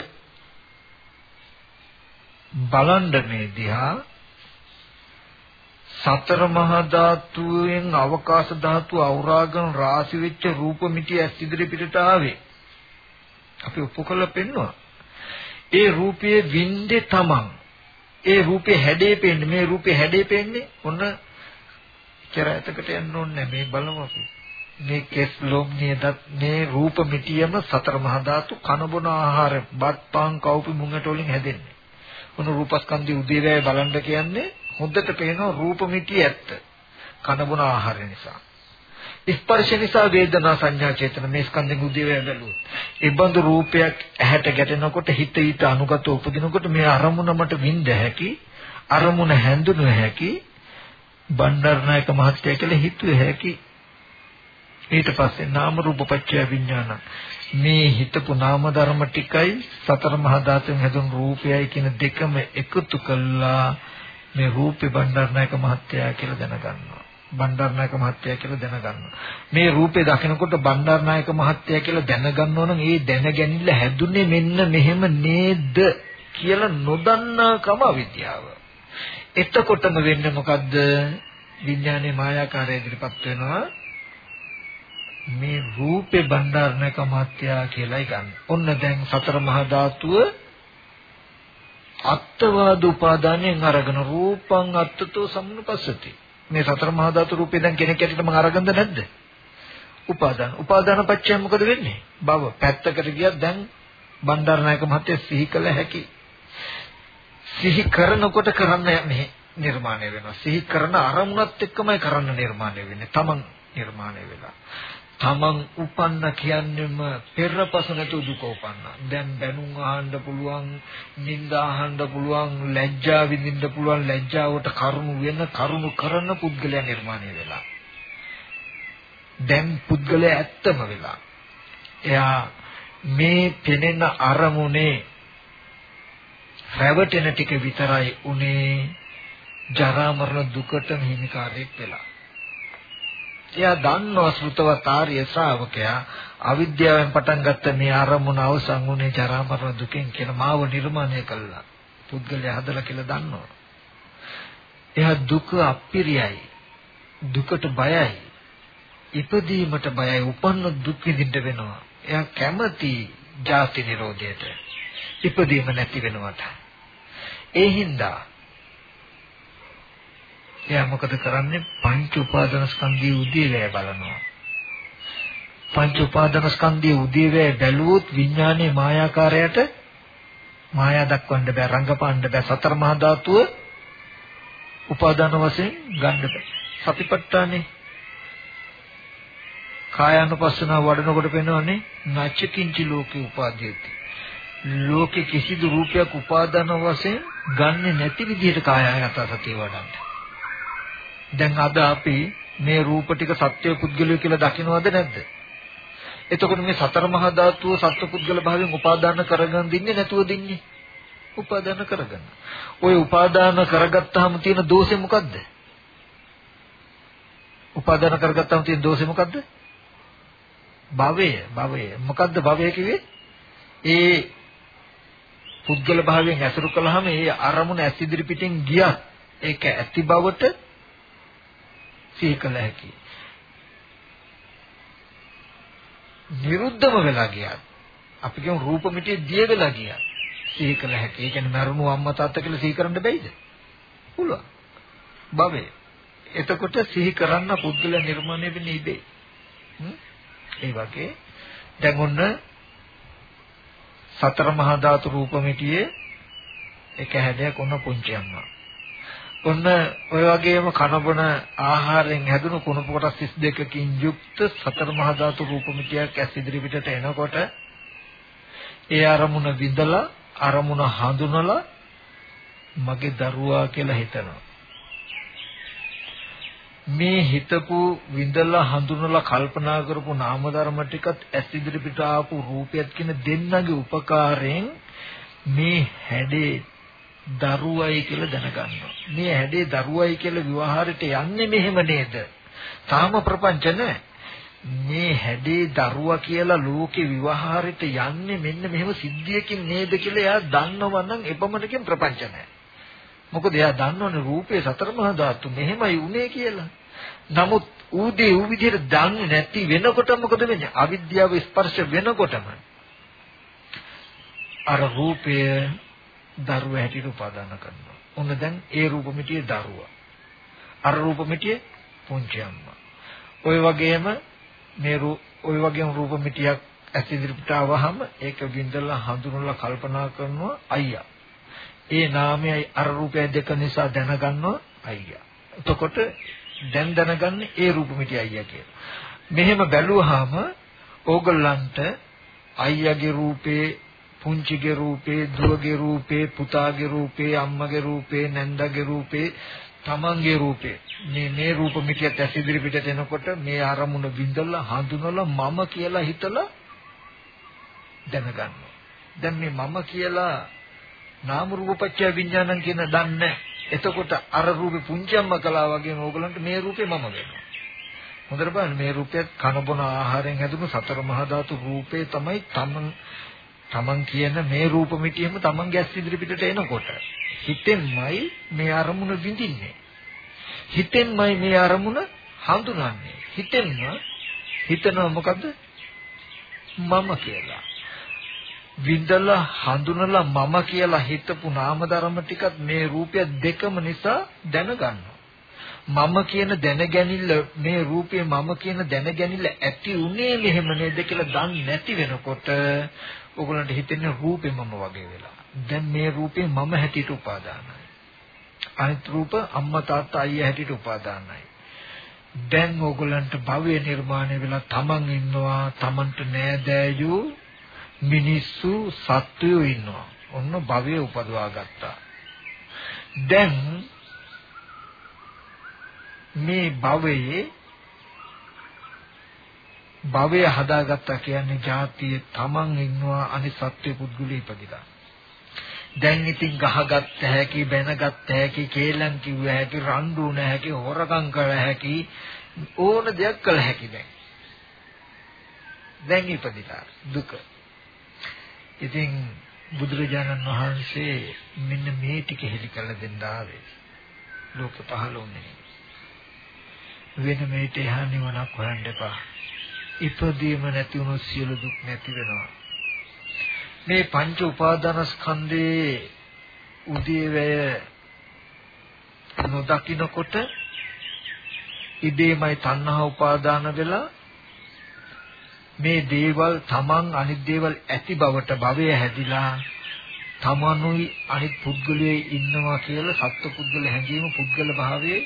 බලන්න මේ දිහා සතර මහා ධාතුවෙන් අවකාශ ධාතු අවරාගෙන රාශි වෙච්ච රූප මිටි ඇස් ඉදිරි පිටට ආවේ. අපි උපකල පෙන්නවා. ඒ රූපයේ වින්දේ තමන් ඒ රූපේ හැඩේ පේන්නේ මේ රූපේ හැඩේ පේන්නේ ඔන්න චරයතකට යන්න ඕනේ මේ බලමු අපි. මේ කෙස් ලොම් නේදත් මේ රූප මිටියම සතර මහා ධාතු කන බොන ආහාර බත් පාන් කවුපි මුංගට වලින් හැදෙන්නේ. ඔන්න රූපස්කන්ධي උදේවැය බලන්න කියන්නේ හොඳට පේන රූප මිටිය ඇත්ත. කන බොන ආහාර නිසා. ස්පර්ශ නිසා වේදනා සංඥා චේතන මේ ස්කන්ධෙන් උදේවැය බැලුවොත්. ඒ බඳු රූපයක් ඇහැට ගැටෙනකොට හිත ඊට අනුගත උපදිනකොට මේ අරමුණමට විඳ හැකි අරමුණ හැඳුනුව හැකි බණ්ඩාරනායක මහත්තයා කියලා හිතුවේ හැකි. ඊට පස්සේ නාම රූප පත්‍ය විඥාන. මේ හිතපු නාම ධර්ම ටිකයි සතර මහා ධාතුන් හැදුණු රූපයයි කියන දෙකම එකතු කළා මේ රූපේ බණ්ඩාරනායක මහත්තයා කියලා දැනගන්නවා. බණ්ඩාරනායක මහත්තයා කියලා දැනගන්නවා. මේ රූපේ දකිනකොට බණ්ඩාරනායක මහත්තයා කියලා දැනගන්නවා නම් ඒ දැනගැනිල්ල හැදුනේ මෙන්න මෙහෙම නේද කියලා නොදන්නාකම අවිද්‍යාව. එතකොටම වෙන්නේ මොකද්ද? විඥානයේ මායාකාරය ඉදිරිපත් වෙනවා. මේ රූපේ බණ්ඩාරනායක මහත්තයා කියලායි ගන්න. ඔන්න දැන් සතර මහා ධාතුව අත්වාද උපාදානයෙන් අරගෙන රූපං අත්තතෝ සම්නුපස්සති මේ සතර මහා ධාතු රූපේ දැන් කෙනෙක් ඇටියට මම අරගන්නද නැද්ද? උපාදාන. උපාදාන පත්‍ය මොකද වෙන්නේ? භව. පැත්තකට ගියත් දැන් බණ්ඩාරනායක මහත්තයා සිහි කළ හැකි. සිහි කරනකොට කරන්න මේ නිර්මාණය වෙනවා. සිහි කරන අරමුණත් එක්කමයි කරන්න නිර්මාණය වෙන්නේ. තමන් නිර්මාණය වෙලා. තමන් උපන්න කියන්නේම පෙරපස නැතු දුක උපන්න. දැන් බැනුම් අහන්න පුළුවන්, නිന്ദා අහන්න පුළුවන්, ලැජ්ජා විඳින්න පුළුවන්, ලැජ්ජාවට කරුණු වෙන කරුණු කරන පුද්ගලයා නිර්මාණය වෙලා. දැන් පුද්ගලයා ඇත්තම වෙලා. එයා මේ පෙනෙන අරමුණේ රැවටෙන ටික විතරයි උනේ ජරා මරණ දුකට හිමිකාරයෙක් වෙලා. එයා දන්නවා ශ්‍රුතවත් ආර්ය ශ්‍රාවකයා අවිද්‍යාවෙන් පටන් ගත්ත මේ අරමුණ අවසන් වුණේ ජරා මරණ දුකෙන් කියන මාව නිර්මාණය කළා. පුද්ගලයා හදලා කියලා දන්නවා. එයා දුක අප්පිරියයි. දුකට බයයි. ඉපදීමට බයයි. උපන්න දුක් විඳින්න වෙනවා. එයා කැමති ජාති නිරෝධයට. ඉපදීම නැති වෙනවට. ඒ හින්දා එයා මොකද කරන්නේ? පංච උපාදාන ස්කන්ධයේ උදේවැය බලනවා. පංච උපාදාන ස්කන්ධයේ උදේවැය බැලුවොත් විඥානයේ මායාකාරයට මායා දක්වන්න බෑ රංගපාන්න බෑ සතර මහා ධාතුව උපාදාන වශයෙන් ගන්න බෑ. සතිපට්ඨානේ කායानुපස්සනාව වඩනකොට පෙන්වන්නේ නච්චකින්චි ලෝකේ උපාදීයති. ලෝකේ කිසිදු රූපයක් උපාදාන වශයෙන් ගන්නෙ නැති විදිහට කායයත සතිය වඩන්න. දැන් අද අපි මේ රූප ටික සත්‍ය පුද්ගලය කියලා දකිනවද නැද්ද? එතකොට මේ සතර මහා ධාතුව සත්‍ය පුද්ගල භාවයෙන් උපාදාන කරගෙන දින්නේ නැතුව දින්නේ. උපාදාන කරගන්න. ওই උපාදාන කරගත්තාම තියෙන දෝෂේ මොකද්ද? උපාදාන කරගත්තාම තියෙන දෝෂේ මොකද්ද? භවය භවය මොකද්ද භවය කිව්වේ ඒ පුද්ගල භාවයෙන් ඇසුරු කළාම ඒ අරමුණ ඇස් ඉදිරි පිටින් ගියත් ඒක ඇති බවට සිහි කළ හැකියි. නිරුද්ධම වෙලා ගියත් අපි කියමු රූප මිටිය දිය වෙලා ගියත් සිහි කළ හැකියි. ඒ කියන්නේ මරුණු අම්මා තාත්තා කියලා සිහි කරන්න බැයිද? පුළුවන්. භවය. එතකොට සිහි කරන්න පුද්ගල නිර්මාණය වෙන්නේ ඉබේ. ඒ වගේ. දැන් ඔන්න සතර මහා ධාතු රූපമിതിයේ එක හැඩයක් ඔන්න පුංචි අම්මා. ඔන්න ඔය වගේම කනබන ආහාරයෙන් හැදුණු කුණප කොටස් 32කින් යුක්ත සතර මහා ධාතු රූපമിതിයක් ඇස් ඉදිරි පිටට එනකොට ඒ අරමුණ විඳලා අරමුණ හඳුනලා මගේ දරුවා කියලා හිතනවා. මේ හිතපු විඳලා හඳුනලා කල්පනා කරපු නාම ධර්ම ටිකත් ඇස් ඉදිරි පිට ආපු රූපයත් කියන දෙන්නගේ උපකාරයෙන් මේ හැඩේ දරුවයි කියලා දැනගන්නවා. මේ හැඩේ දරුවයි කියලා විවහාරයට යන්නේ මෙහෙම නේද? තාම ප්‍රපංච මේ හැඩේ දරුවා කියලා ලෝකේ විවහාරයට යන්නේ මෙන්න මෙහෙම සිද්ධියකින් නේද කියලා එයා දන්නවා නම් එපමණකින් ප්‍රපංච නැහැ. මොකද එයා දන්නවනේ රූපේ සතර මහා ධාතු මෙහෙමයි උනේ කියලා. නමුත් ඌදී ඌ විදිහට දන්නේ නැති වෙනකොට මොකද වෙන්නේ? අවිද්‍යාව ස්පර්ශ වෙනකොටම අර රූපය දරුව හැටියට උපාදාන කරනවා. ඔන්න දැන් ඒ රූප මිටියේ දරුවා. අර රූප මිටියේ පුංචි අම්මා. ওই වගේම මේ ওই වගේම රූප මිටියක් ඇස් ඉදිරියට ආවහම ඒක විඳලා හඳුනලා කල්පනා කරනවා අයියා. ඒ නාමයයි අර රූපය දෙක නිසා දැනගන්නවා අයියා. එතකොට දැන් දැනගන්නේ ඒ රූප මිටි අයියා කියලා. මෙහෙම බැලුවාම ඕගොල්ලන්ට අයියාගේ රූපේ පුංචිගේ රූපේ දුවගේ රූපේ පුතාගේ රූපේ අම්මගේ රූපේ නැන්දාගේ රූපේ තමන්ගේ රූපේ මේ මේ රූප මිටියත් ඇස් ඉදිරි පිටට එනකොට මේ අරමුණ විඳලා හඳුනලා මම කියලා හිතලා දැනගන්නවා. දැන් මේ මම කියලා නාම රූපපච්චය විඥානං කියන දන්නේ එතකොට අර රූපේ පුංචම්ම කළා වගේම ඕගලන්ට මේ රූපේ මම වෙනවා. හොඳට බලන්න මේ රූපයත් කන බොන ආහාරයෙන් හැදුණු සතර මහා ධාතු රූපේ තමයි තමන් තමන් කියන මේ රූප මිටියෙම තමන් ගැස් ඉදිරි පිටට එනකොට හිතෙන්මයි මේ අරමුණ විඳින්නේ. හිතෙන්මයි මේ අරමුණ හඳුනන්නේ. හිතෙන්ම හිතනවා මොකද්ද? මම කියලා. විඳලා හඳුනලා මම කියලා හිතපු නාම ධර්ම ටිකත් මේ රූපය දෙකම නිසා දැනගන්නවා. මම කියන දැනගැනිල්ල මේ රූපේ මම කියන දැනගැනිල්ල ඇති උනේ මෙහෙම නේද කියලා දන්නේ නැති වෙනකොට ඕගොල්ලන්ට හිතෙන්නේ රූපේ මම වගේ වෙලා. දැන් මේ රූපේ මම හැටියට උපාදානයි. අනිත් රූප අම්මා තාත්තා අයියා හැටියට උපාදානයි. දැන් ඕගොල්ලන්ට භවය නිර්මාණය වෙලා තමන් ඉන්නවා තමන්ට නෑදෑයෝ මිනිස්සු සත්වයෝ ඉන්නවා. ඔන්න භවයේ උපදවා ගත්තා. දැන් මේ භවයේ භවය හදාගත්තා කියන්නේ ජාතිය තමන් ඉන්නවා අනිත් සත්ව පුද්ගලෙ ඉපදිලා. දැන් ඉතින් ගහගත්ත හැකි බැනගත්ත හැකි කේලම් කිව්ව හැකි රණ්ඩු නැහැකි හොරකම් කළ හැකි ඕන දෙයක් කළ හැකි දැන්. දැන් ඉපදිලා දුක. ඉතින් බුදුරජාණන් වහන්සේ මෙන්න මේ ටික හෙලි කළ දෙන්න ආවේ. ලෝක පහළ වුණේ. වෙන මේට එහා නිවනක් හොයන්න එපා. ඉපදීම නැති වුණොත් සියලු දුක් නැති වෙනවා. මේ පංච උපාදානස්කන්ධේ උදේවැය නොදකින්නකොට ඉබේමයි තණ්හා උපාදාන වෙලා මේ දේවල් තමන් අනිත් දේවල් ඇති බවට භවය හැදිලා තමනුයි අනිත් පුද්ගලයේ ඉන්නවා කියලා සත්ව පුද්ගල හැඟීම පුද්ගල භාවයේ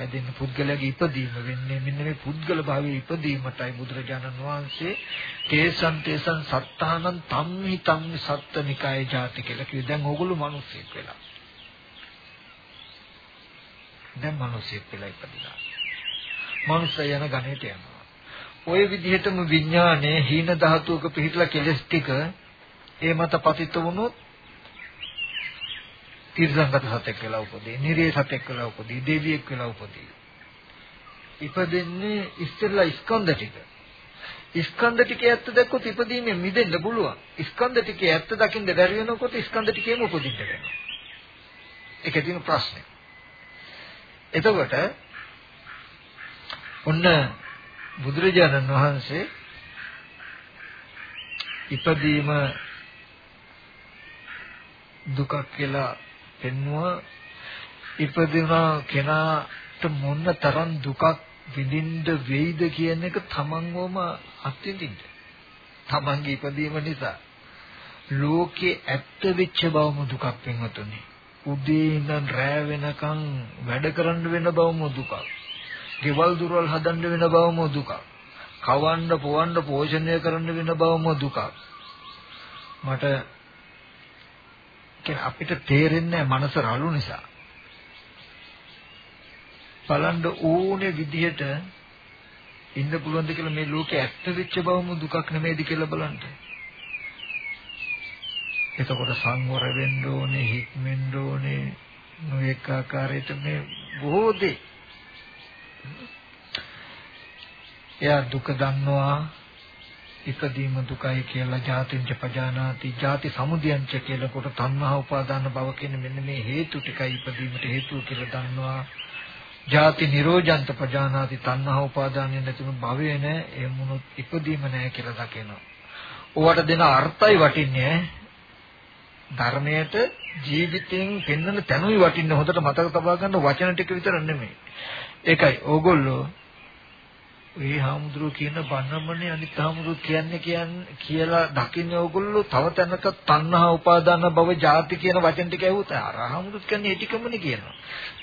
හැදෙන්න පුද්ගලයාගේ ඉපදීම වෙන්නේ මෙන්න මේ පුද්ගල භාවයේ ඉපදීමටයි බුදුරජාණන් වහන්සේ තේසං තේසං සත්තානං තම්හි තම්හි සත්තනිකාය ජාති කියලා කිව්වේ. දැන් ඕගොල්ලෝ මිනිස්සෙක් වෙලා. දැන් මිනිස්සෙක් වෙලා ඉපදිලා. මනුස්සය යන ගණයට යනවා. ওই විදිහටම විඥානයේ හීන ධාතුවක පිහිටලා කෙලස් ටික ඒ මත පතිත වුණොත් තිරසංගත සතෙක් වෙලා උපදී, නිරේ සතෙක් වෙලා උපදී, දෙවියෙක් වෙලා උපදී. ඉපදෙන්නේ ඉස්සෙල්ලා ස්කන්ධ ටික. ස්කන්ධ ටිකේ ඇත්ත දැක්කොත් ඉපදීමෙන් මිදෙන්න පුළුවන්. ස්කන්ධ ටිකේ ඇත්ත දකින්න බැරි වෙනකොට ස්කන්ධ ටිකේම උපදින්න වෙනවා. ඒකේ තියෙන ප්‍රශ්නේ. එතකොට ඔන්න බුදුරජාණන් වහන්සේ ඉපදීම දුකක් කියලා පෙන්වුවා ඉපදුනා කෙනාට මොන තරම් දුකක් විඳින්න වෙයිද කියන එක තමන්වම අත්විඳින්න. තමන්ගේ ඉපදීම නිසා ලෝකේ ඇත්ත වෙච්ච බවම දුකක් වෙනතුනේ. උදේ ඉඳන් රෑ වෙනකන් වැඩ කරන්න වෙන බවම දුකක්. ගෙවල් දුරවල් හදන්න වෙන බවම දුකක්. කවන්න පොවන්න පෝෂණය කරන්න වෙන බවම දුකක්. මට කියන්නේ අපිට තේරෙන්නේ මනස රළු නිසා. බලන්න ඕනේ විදිහට ඉන්න පුළුවන්ද කියලා මේ ලෝකේ ඇත්ත වෙච්ච බවම දුකක් නෙමෙයිද කියලා බලන්න. එතකොට සංවර වෙන්න ඕනේ, හික්මෙන්න ඕනේ, නොඑක ආකාරයට මේ බොහෝ දේ. එයා දුක දන්නවා ඉපදීම දුකයි කියලා ජාතිංච පජානාති ජාති සමුදයන්ච කියලා කොට තණ්හා උපාදාන භව කියන මෙන්න මේ හේතු ටිකයි ඉපදීමට හේතුව කියලා දන්නවා ජාති නිරෝධන්ත පජානාති තණ්හා උපාදානය නැතිව භවය නෑ එහෙම වුණොත් ඉපදීම නෑ කියලා දකිනවා. ඕවට දෙන අර්ථයි වටින්නේ ධර්මයට ජීවිතෙන් පෙන්වන තැනුයි වටින්නේ හොඳට මතක තබා ගන්න වචන ටික විතර නෙමෙයි. ඒකයි ඕගොල්ලෝ ඒ හාමුදුරුවෝ කියන බණමනේ අනිත් හාමුදුරුවෝ කියන්නේ කියන්නේ කියලා දකින්න ඕගොල්ලෝ තව තැනක තණ්හා උපාදාන භව ජාති කියන වචන ටික ඇහුවොත් අර හාමුදුරුවෝ කියන්නේ ඒ ටිකමනේ කියනවා.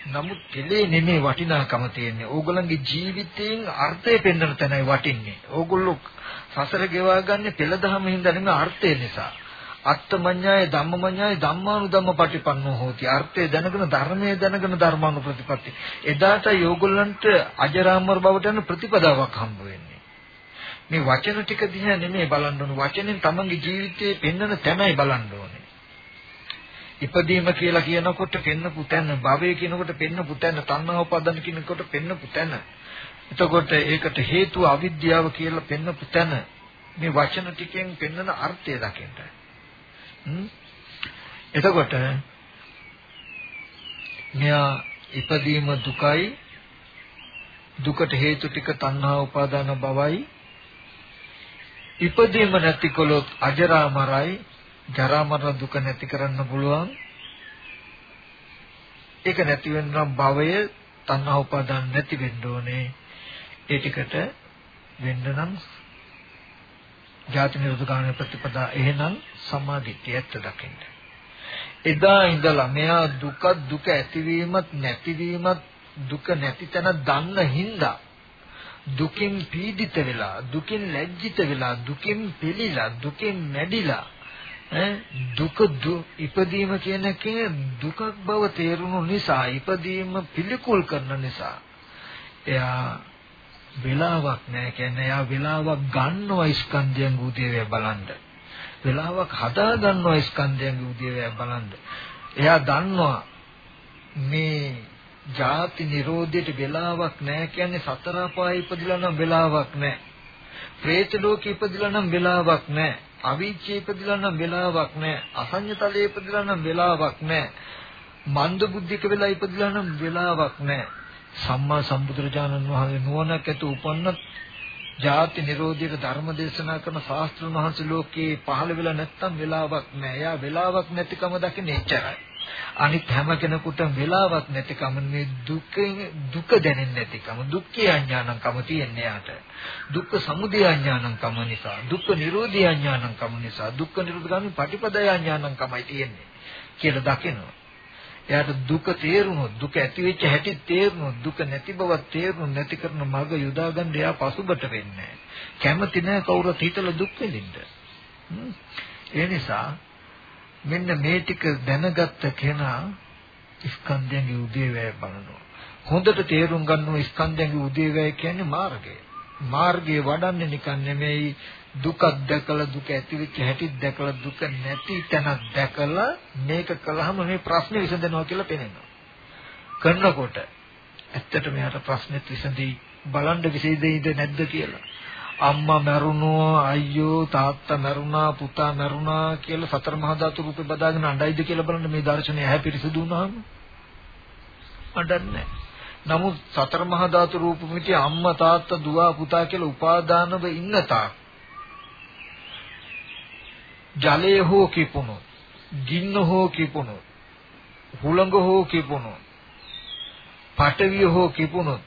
නමුත් දෙලේ නෙමේ වටිනාකම තියෙන්නේ. ඕගොල්ලන්ගේ ජීවිතයෙන් අර්ථය පෙන්වන තැනයි වටින්නේ. ඕගොල්ලෝ සසර ගෙවා ගන්න පෙළ දහම හින්දා නෙමෙයි අර්ථය නිසා. අත්තමඤ්ඤාය ධම්මමඤ්ඤාය ධම්මානුධම්ම පටිපන්නෝ හෝති. අර්ථය දැනගෙන ධර්මයේ දැනගෙන ධර්මානුප්‍රතිපatti එදාට යෝගුලන්ට අජරාමර බවට යන ප්‍රතිපදාවක් හම්බ වෙන්නේ. මේ වචන ටික දිහා නෙමෙයි බලන්න ඕනේ. වචනෙන් තමන්ගේ ජීවිතේ පෙන්වන තැනයි බලන්න ඕනේ. ඉපදීම කියලා කියනකොට පෙන්නපු තැන භවය කියනකොට පෙන්නපු තැන තණ්හා උපදන්න කියනකොට පෙන්නපු තැන එතකොට ඒකට හේතුව අවිද්‍යාව කියලා පෙන්නපු තැන මේ වචන ටිකෙන් පෙන්වන අර්ථය දකින්න එතකොට මෙයා ඉපදීම දුකයි දුකට හේතු ටික තණ්හා උපාදාන බවයි. ඉපදීම නැතිකොලොත් අජරා මරයි ජරා මරණ දුක නැති කරන්න පුළුවන්. ඒක නැති වෙනනම් භවය තණ්හා උපාදාන නැති වෙන්න ඕනේ. ඒ ටිකට වෙන්න නම් ජාති නිරෝධ ගාමී ප්‍රතිපදා එහෙනම් සම්මාදිට්ඨිය ඇත්ත දකින්න. එදා ඉඳලා මෙයා දුක දුක ඇතිවීමත් නැතිවීමත් දුක නැති තැන දන්න හින්දා දුකින් පීඩිත වෙලා දුකින් ලැජ්ජිත වෙලා දුකින් පිළිලා දුකින් මැඩිලා දුක ඉපදීම කියන එකේ දුකක් බව තේරුණු නිසා ඉපදීම පිළිකුල් කරන නිසා එයා වෙලාවක් නැහැ කියන්නේ එයා වෙලාවක් ගන්නවා ස්කන්ධයන්ගේ උදේවැය බලන්න. වෙලාවක් හදා ගන්නවා ස්කන්ධයන්ගේ උදේවැය බලන්න. එයා දන්නවා මේ ජාති නිරෝධයට වෙලාවක් නැහැ කියන්නේ සතර අපායේ ඉපදිලා නම් වෙලාවක් නැහැ. പ്രേත ලෝකේ ඉපදිලා නම් වෙලාවක් නැහැ. අවීචයේ ඉපදිලා නම් වෙලාවක් නැහැ. අසඤ්ඤතලයේ ඉපදිලා නම් වෙලාවක් නැහැ. මන්ද බුද්ධික වෙලා ඉපදිලා නම් වෙලාවක් නැහැ. සම්මා සම්බුදුරජාණන් වහන්සේ නුවණක් ඇති උපන්නත් ජාති නිරෝධීට ධර්ම දේශනා කරන ශාස්ත්‍රඥ වහන්සේ ලෝකේ පහළ වෙලා නැත්තම් වෙලාවක් නැහැ. එයා වෙලාවක් නැතිකම දකින්නේ එච්චරයි. අනිත් හැම කෙනෙකුටම වෙලාවක් නැතිකම මේ දුක දුක දැනෙන්නේ නැතිකම දුක්ඛේ අඥානංකම තියෙන්නේ යාට දුක්ඛ සමුදය අඥානංකම නිසා දුක්ඛ නිරෝධය අඥානංකම නිසා දුක්ඛ නිරෝධගාමී පටිපදය අඥානංකමයි තියෙන්නේ කියලා දකිනවා එයාට දුක තේරුණොත් දුක ඇති වෙච්ච හැටි තේරුණොත් දුක නැති බව තේරුණොත් නැති කරන මඟ යොදා ගන්න එයා පසුබට වෙන්නේ කැමති නැහැ කවුරුත් හිතලා දුක් විඳින්න. ඒ නිසා මෙන්න මේ ටික දැනගත්ත කෙනා ස්කන්ධයන්ගේ උදේවැය බලනවා. හොඳට තේරුම් ගන්නවා ස්කන්ධයන්ගේ උදේවැය කියන්නේ මාර්ගය. මාර්ගයේ වඩන්නේ නිකන් නෙමෙයි දුකක් දැකලා දුක ඇති වෙච්ච හැටි දැකලා දුක නැති තැනක් දැකලා මේක කළාම මේ ප්‍රශ්නේ විසඳනවා කියලා පේනවා. කරනකොට ඇත්තට මෙයාට ප්‍රශ්නෙත් විසඳී බලන්න විසඳෙයිද නැද්ද කියලා. අම්මා මැරුණෝ අයියෝ තාත්තා මැරුණා පුතා මැරුණා කියලා සතර මහා ධාතු රූපේ බදාගෙන අඬයිද කියලා බලන්න මේ දර්ශනය ඇහැ පිරිසුදු වුණාම අඬන්නේ නමුත් සතර මහා ධාතු රූපෙමිටි අම්මා තාත්තා දුව පුතා කියලා උපාදානව ඉන්න තාක් ජලය හෝ කිපුණොත්, ගින්න හෝ කිපුණොත්, හුළඟ හෝ කිපුණොත්, පඨවිය හෝ කිපුණොත්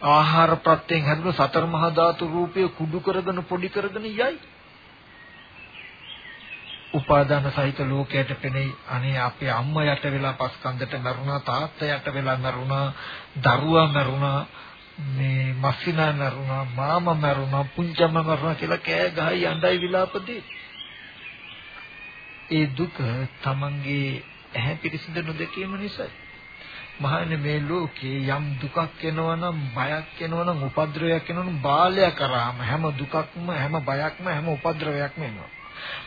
ආහාර ප්‍රත්‍යයෙන් හැදුණු සතර මහා ධාතු රූපය කුඩු කරගෙන පොඩි කරගෙන යයි. උපාදාන සහිත ලෝකයට පෙනෙයි අනේ අපේ අම්මා යට වෙලා පස්කන්දට මරුණා තාත්තා යට වෙලා මරුණා දරුවා මරුණා මේ මස්සිනා මරුණා මාමා මරුණා පුංචම්ම මරුණා කියලා කෑ ගහයි යණ්ඩයි විලාපදී. ඒ දුක තමන්ගේ ඇහැ පිරිසිදු නොදැකීම නිසායි. මහන්නේ මේ ලෝකේ යම් දුකක් එනවා නම් බයක් එනවා නම් උපද්‍රවයක් එනවා නම් බාලය කරාම හැම දුකක්ම හැම බයක්ම හැම උපද්‍රවයක්ම එනවා.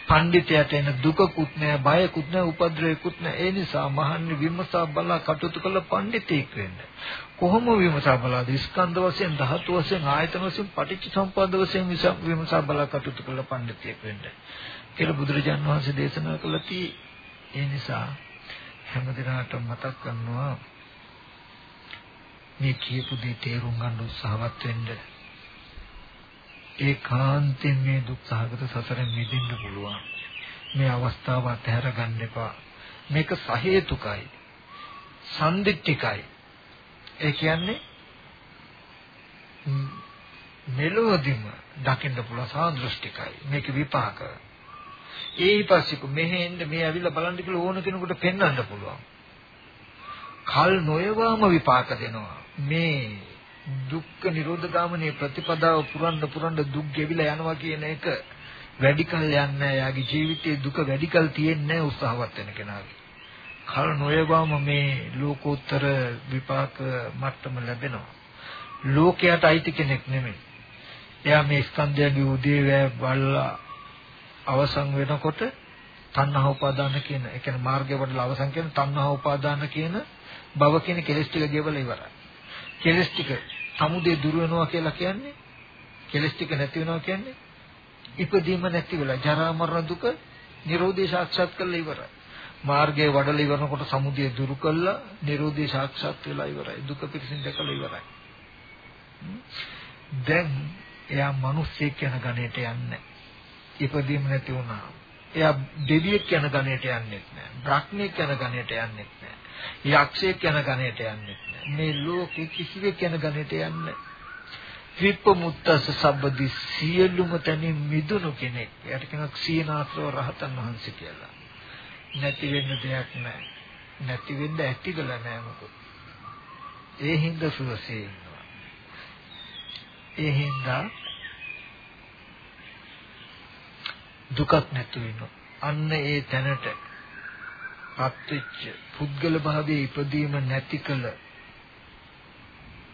පඬිතයට එන දුකකුත් නැහැ බයකුත් නැහැ උපද්‍රවයකුත් නැහැ ඒ නිසා මහන්නේ විමසා බලා කටයුතු කළ පඬිතෙක් වෙන්න. කොහොම විමසා බලාද? ස්කන්ධ වශයෙන් ධාතු වශයෙන් ආයතන වශයෙන් පටිච්ච සම්පද වශයෙන් විමසා බලා කටයුතු කළ පඬිතෙක් වෙන්න. කියලා බුදුරජාන් වහන්සේ දේශනා කළා තී. ඒ නිසා හැමදිනාට මතක් කරනවා මේ කියපු දේ තේරුම් ගන්න උත්සාහවත් වෙන්න. ඒකාන්තයෙන් මේ දුක් සහගත සසරෙන් මිදෙන්න පුළුවන්. මේ අවස්ථාව අතහැර ගන්න එපා. මේක සහේතුකයි. සම්දිත්තිකයි. ඒ කියන්නේ මෙලොවදීම දකින්න පුළුවන් සාදෘෂ්ටිකයි. මේක විපාක. ඒ පස්සේ මෙහෙන්න මේ ඇවිල්ලා බලන්න කියලා ඕන කෙනෙකුට පෙන්වන්න පුළුවන්. කල් නොයවාම විපාක දෙනවා. මේ දුක්ඛ නිරෝධ ගාමනේ ප්‍රතිපදාව පුරන්න පුරන්න දුක් ගෙවිලා යනවා කියන එක වැඩි කල් යන්නේ යාගේ ජීවිතයේ දුක වැඩි කල් තියෙන්නේ උත්සාහවත් වෙන කෙනාගේ. කල නොයවම මේ ලෝකෝත්තර විපාක මට්ටම ලැබෙනවා. ලෝකයට අයිති කෙනෙක් නෙමෙයි. එයා මේ ස්කන්ධයන්ගේ උදේවැය බලලා අවසන් වෙනකොට තණ්හා උපාදාන කියන ඒ කියන්නේ මාර්ගය වඩලා අවසන් කියන තණ්හා උපාදාන කියන භව කියන කෙලෙස් ටික ගෙවලා ඉවරයි. කෙලෙස් ටික සමුදේ දුර වෙනවා කියලා කියන්නේ කෙලස් ටික නැති වෙනවා කියන්නේ ඉපදීම නැති වෙලා ජරා මරණ දුක නිරෝධය සාක්ෂාත් කරලා ඉවරයි. මාර්ගයේ වඩලා ඉවරනකොට සමුදය දුරු කළා නිරෝධය සාක්ෂාත් වෙලා ඉවරයි. දුක පිටින් දැකලා ඉවරයි. දැන් එයා මිනිස්සෙක් යන ගණයට යන්නේ ඉපදීම නැති වුණා. එයා දෙවියෙක් යන ගණයට යන්නේ නැහැ. බ්‍රහ්මයෙක් යන ගණයට යන්නේ නැහැ. යක්ෂයෙක් යන ගණයට යන්නේ මේ ලෝකෙ කිසිවෙක් යන ගණයට යන්නේ විපමුත්තස සබ්බදි සියලුම තැනින් මිදුණු කෙනෙක්. එයාට කියනවා සීනාස්රව රහතන් වහන්සේ කියලා. නැති වෙන්න දෙයක් නැහැ. නැති වෙන්න ඇතිදලා නැහැ මොකද. ඒ හින්දා සුවසේ ඉන්නවා. ඒ හින්දා දුකක් නැති වෙනවා. අන්න ඒ තැනට පත්වෙච්ච පුද්ගල භාවයේ ඉපදීම නැති කළ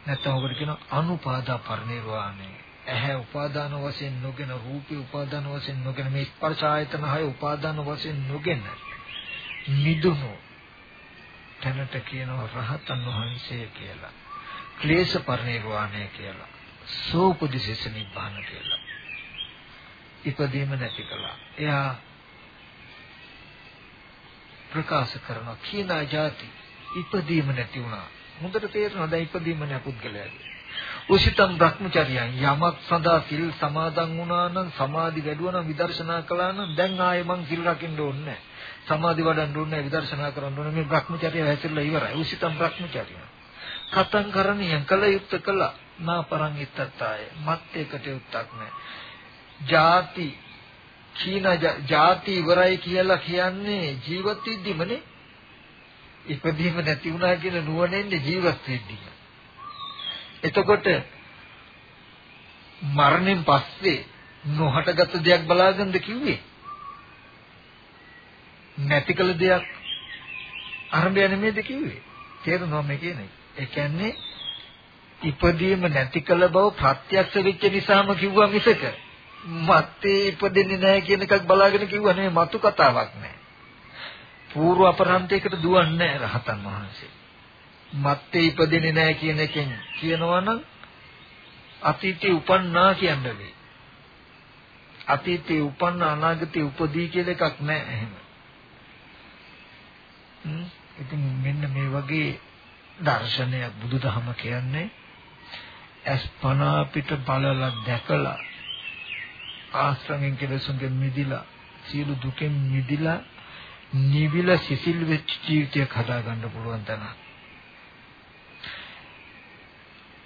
නැත්නම් ඔබට කියන අනුපාදා පරිනිර්වාණය. ඇහැ උපාදාන වශයෙන් නොගෙන රූපේ උපාදාන වශයෙන් නොගෙන මේ ස්පර්ශ ආයතන හය උපාදාන වශයෙන් නොගෙන නිදුණු තැනට කියනවා රහතන් වහන්සේ කියලා. ක්ලේශ පරිනිර්වාණය කියලා. සෝපදිශේෂ නිබ්බාන කියලා. ඉපදීම නැති කළා. එයා ප්‍රකාශ කරනවා කීනා જાති ඉපදීම නැති වුණා. හොඳට තේරෙනවා දැන් ඉපදීම නෑ පුද්ගලයාගේ. උසිතම් භ්‍රමචර්යයන් යමක් සඳහා සිල් සමාදන් වුණා නම් සමාධි වැඩුවා නම් විදර්ශනා කළා නම් දැන් ආයේ මං සිල් රකින්න ඕනේ නැහැ. සමාධි වඩන්න ඕනේ නැහැ විදර්ශනා කරන්න ඕනේ මේ භ්‍රමචර්යය හැසිරලා ඉවරයි. උසිතම් භ්‍රමචර්යය. කතං කරණියං කල යුක්ත කළා. නාපරං ඉත්තත්තාය. මත්තේකට යුක්තක් නැහැ. ಜಾති චීන ಜಾති ඉවරයි කියලා කියන්නේ ජීවත් වෙද්දිමනේ. ඉපදීම නැති වුණා කියන නුවණෙන්නේ ජීවත් වෙද්දිම. එතකොට මරණයෙන් පස්සේ නොහටගත් දෙයක් බලාගන්නද කිව්වේ? නැති කළ දෙයක් අරඹය නෙමෙයිද කිව්වේ? තේරුණා මේ කියන්නේ? ඒ කියන්නේ ඉපදීම නැති කළ බව ප්‍රත්‍යක්ෂ වෙච්ච නිසාම කිව්වා මිසක මත්තේ ඉපදෙන්නේ නැහැ කියන එකක් බලාගෙන කිව්වා නෙමෙයි මතු කතාවක් නෑ. పూర్ව අපරන්තයකට දුවන්නේ නැහැ රහතන් වහන්සේ. මත්තේ ඉපදෙන්නේ නැහැ කියන එකෙන් කියනවා නම් අතීතේ උපන්නා කියන්න වෙයි. අතීතේ උපන්න අනාගතේ උපදී කියලා එකක් නැහැ එහෙම. හ්ම් ඉතින් මෙන්න මේ වගේ දර්ශනයක් බුදුදහම කියන්නේ අස්පනා පිට බලලා දැකලා ආශ්‍රමෙන් කෙලසුන්ගෙන් මිදිලා සියලු දුකෙන් මිදිලා නිවිල සිසිල් වෙච්ච ජීවිතයක් හදාගන්න පුළුවන් තැන.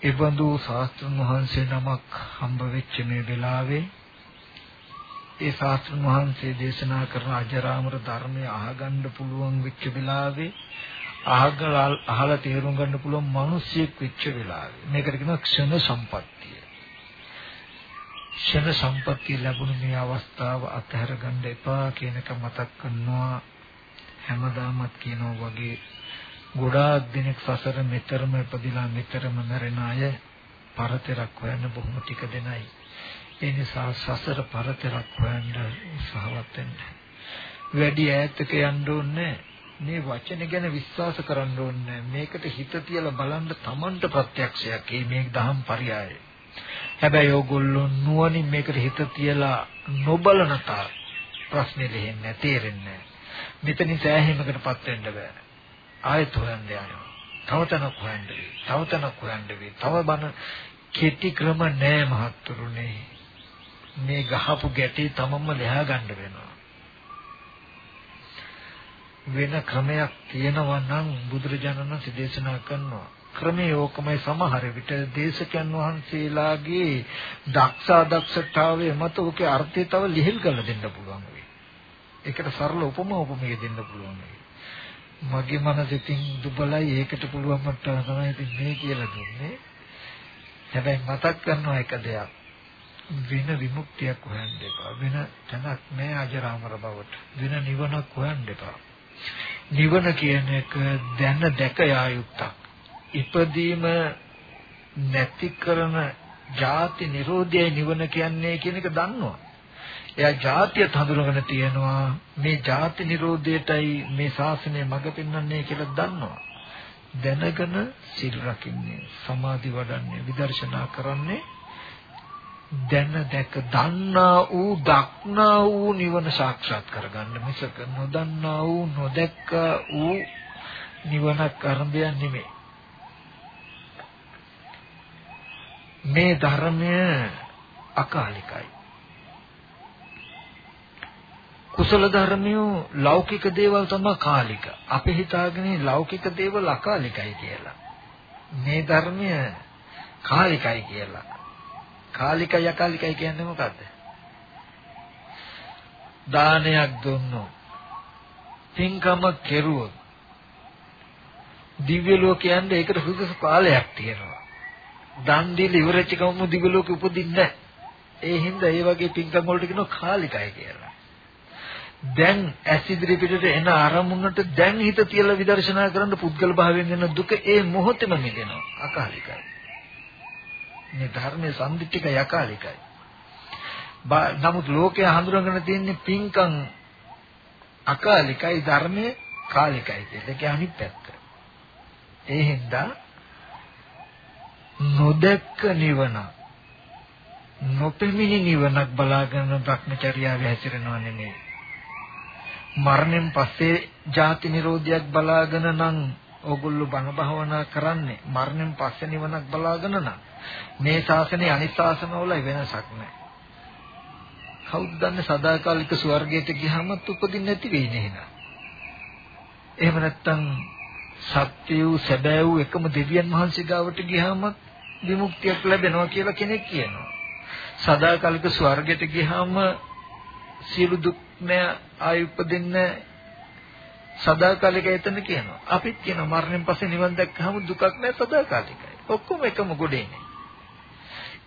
ඒබඳු ශාස්ත්‍රඥ වහන්සේ නමක් හම්බ වෙච්ච මේ වෙලාවේ ඒ ශාස්ත්‍රඥ වහන්සේ දේශනා කරන අජරාමර ධර්මය අහගන්න පුළුවන් වෙච්ච වෙලාවේ අහගල අහලා තේරුම් ගන්න පුළුවන් මිනිසියෙක් වෙච්ච වෙලාවේ මේකට කියනවා ක්ෂණ සම්පත්තිය. ක්ෂණ සම්පත්තිය ලැබුණ මේ අවස්ථාව අතහැර ගන්න එපා කියන එක මතක් කරනවා හැමදාමත් කියනවා වගේ ගොඩාක් දිනක් සසර මෙතරම ඉපදිලා මෙතරම මැරෙන අය පරතරක් හොයන්න බොහොම ටික දෙනයි. ඒ නිසා සසර පරතරක් හොයන්න උත්සාහවත් වෙන්න. වැඩි ඈතක යන්න ඕනේ මේ වචන ගැන විශ්වාස කරන්න ඕනේ මේකට හිත තියලා බලන්න Tamanට ප්‍රත්‍යක්ෂයක් මේ දහම් පරයය. හැබැයි ඕගොල්ලෝ නුවණින් මේකට හිත තියලා නොබලන තාක් ප්‍රශ්නේ දෙන්නේ තේරෙන්නේ මෙතනින් සෑහීමකටපත් වෙන්න බෑ. ආයෙත් හොයන්න යනවා. තව තැනක් හොයන්න වෙයි. තව තැනක් හොයන්න වෙයි. තව බන කෙටි ක්‍රම නෑ මහත්තුරුනේ. මේ ගහපු ගැටේ තමම ලෙහා ගන්න වෙනවා. වෙන ක්‍රමයක් තියෙනවා නම් බුදුරජාණන් වහන්සේ දේශනා කරනවා. ක්‍රමයේ ඕකමයි සමහර විට දේශකයන් වහන්සේලාගේ දක්ෂා දක්ෂතාවය මත ඔකේ අර්ථය තව ලිහිල් කරලා දෙන්න පුළුවන් වෙයි. ඒකට සරල උපමා උපමේය දෙන්න පුළුවන් වෙයි. මගේ මනසින් දුබලයි ඒකට පුළුවන් මට්ටම තමයි ඉතින් මේ කියලා දුන්නේ. හැබැයි මතක් කරනවා එක දෙයක්. වෙන විමුක්තියක් හොයන්න එපා. වෙන තැනක් නෑ අජරාමර බවට. වෙන නිවනක් හොයන්න එපා. නිවන කියන එක දැන දැක යා යුක්තක්. ඉපදීම නැති කරන ජාති නිරෝධයයි නිවන කියන්නේ කියන එක දන්නවා. එයා ජාතියත් හඳුනගෙන තියෙනවා මේ ජාති නිරෝධයටයි මේ ශාසනය මඟ පෙන්වන්නේ කියලා දන්නවා. දැනගෙන සිල් රකින්නේ, සමාධි වඩන්නේ, විදර්ශනා කරන්නේ දැන දැක දන්නා වූ දක්නා වූ නිවන සාක්ෂාත් කරගන්න මිසක නොදන්නා වූ නොදැක්ක වූ නිවනක් අරඹයක් නෙමෙයි. මේ ධර්මය අකාලිකයි. කුසල ධර්මියෝ ලෞකික දේවල් තමයි කාලික. අපි හිතාගෙන ලෞකික දේවල් අකාලිකයි කියලා. මේ ධර්මය කාලිකයි කියලා. කාලිකයි අකාලිකයි කියන්නේ මොකද්ද? දානයක් දුන්නොත් පින්කම කෙරුවොත් දිව්‍ය ලෝකයන්ට ඒකට සුදුසු කාලයක් තියෙනවා. දන් දීලා ඉවරච්ච ගමන් දිව්‍ය ලෝකෙ උපදින්නේ නැහැ. ඒ හින්දා ඒ වගේ පින්කම් වලට කියනවා කාලිකයි කියලා. දැන් ඇස් ඉදිරි පිටට එන අරමුණට දැන් හිත තියලා විදර්ශනා කරන්න පුද්ගල භාවයෙන් එන දුක ඒ මොහොතේම මිදෙනවා. අකාලිකයි. මේ ධර්මයේ සම්දිත්තිකයි අකාලිකයි නමුත් ලෝකයේ හඳුනගෙන තියෙන්නේ පින්කම් අකාලිකයි ධර්මයේ කාලිකයි කියලා. ඒක අනිත් පැත්ත. ඒ හින්දා නොදැක්ක නිවන නොපෙමිණි නිවනක් බලාගෙන භ්‍රමචර්යාවේ හැසිරෙනව නෙමෙයි මරණයෙන් පස්සේ ජාති නිරෝධයක් බලාගෙන නම් ඕගොල්ලෝ බණ භාවනා කරන්නේ මරණයෙන් පස්සේ නිවනක් බලාගෙන නම් මේ ශාසනයේ අනිත් ශාසනවල වෙනසක් නැහැ. කවුද දන්නේ සදාකාලික ස්වර්ගයට ගියාම උපදින්නේ නැති වෙන්නේ එහෙනම්. එහෙම නැත්නම් සත්‍ය වූ සැබෑ වූ එකම දෙවියන් වහන්සේ ගාවට ගියාම විමුක්තියක් ලැබෙනවා කියලා කෙනෙක් කියනවා. සදාකාලික ස්වර්ගයට ගියාම සියලු දුක් නැ ආයි උපදින්න සදාකාලික එතන කියනවා. අපිත් කියනවා මරණයෙන් පස්සේ නිවන් දැක්කහම දුකක් නැහැ සදාකාලිකයි. ඔක්කොම එකම ගොඩේනේ.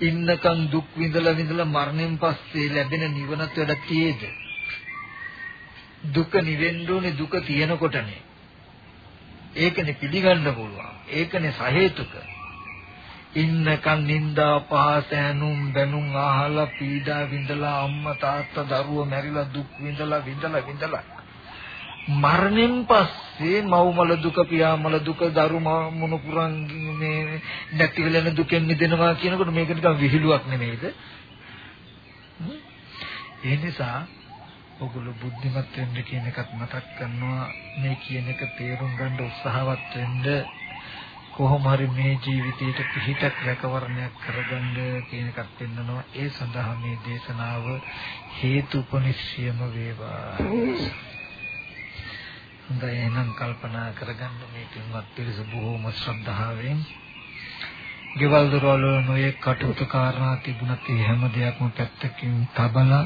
ඉන්නකම් දුක් විඳලා විඳලා මරණයෙන් පස්සේ ලැබෙන නිවනත් වැඩ තියේද? දුක නිවෙන්න ඕනේ දුක තියෙනකොටනේ. ඒකනේ පිළිගන්න පුළුවන්. ඒකනේ සහේතුක. ඉන්නකන් නිന്ദා පහස ඇනුම් බැනුම් අහලා පීඩා විඳලා අම්මා තාත්තා දරුවෝ මැරිලා දුක් විඳලා විඳලා විඳලා. මරණයෙන් පස්සේ මව්මල දුක පියාමල දුක දරු මුණුපුරන් මේ නැති වෙලෙන දුකෙන් මිදෙනවා කියනකොට මේක නිකන් විහිළුවක් නෙමෙයිද? ඒ නිසා ඔගොල්ලෝ බුද්ධිමත් වෙන්න කියන එකත් මතක් කරනවා. මේ කියන එක තේරුම් ගන්න උත්සාහවත් වෙන්න කොහොම හරි මේ ජීවිතයට පිහිටක් රැකවරණයක් කරගන්න කියන එකත් පෙන්නනවා. ඒ සඳහා මේ දේශනාව හේතුපනිශ්චයම වේවා. හොඳයි එහෙනම් කල්පනා කරගන්න මේ පින්වත් පිරිස බොහෝම ශ්‍රද්ධාවෙන් ගෙවල් දොරවල් නොයේ කටයුතු කාරණා තිබුණත් ඒ හැම දෙයක්ම පැත්තකින් තබලා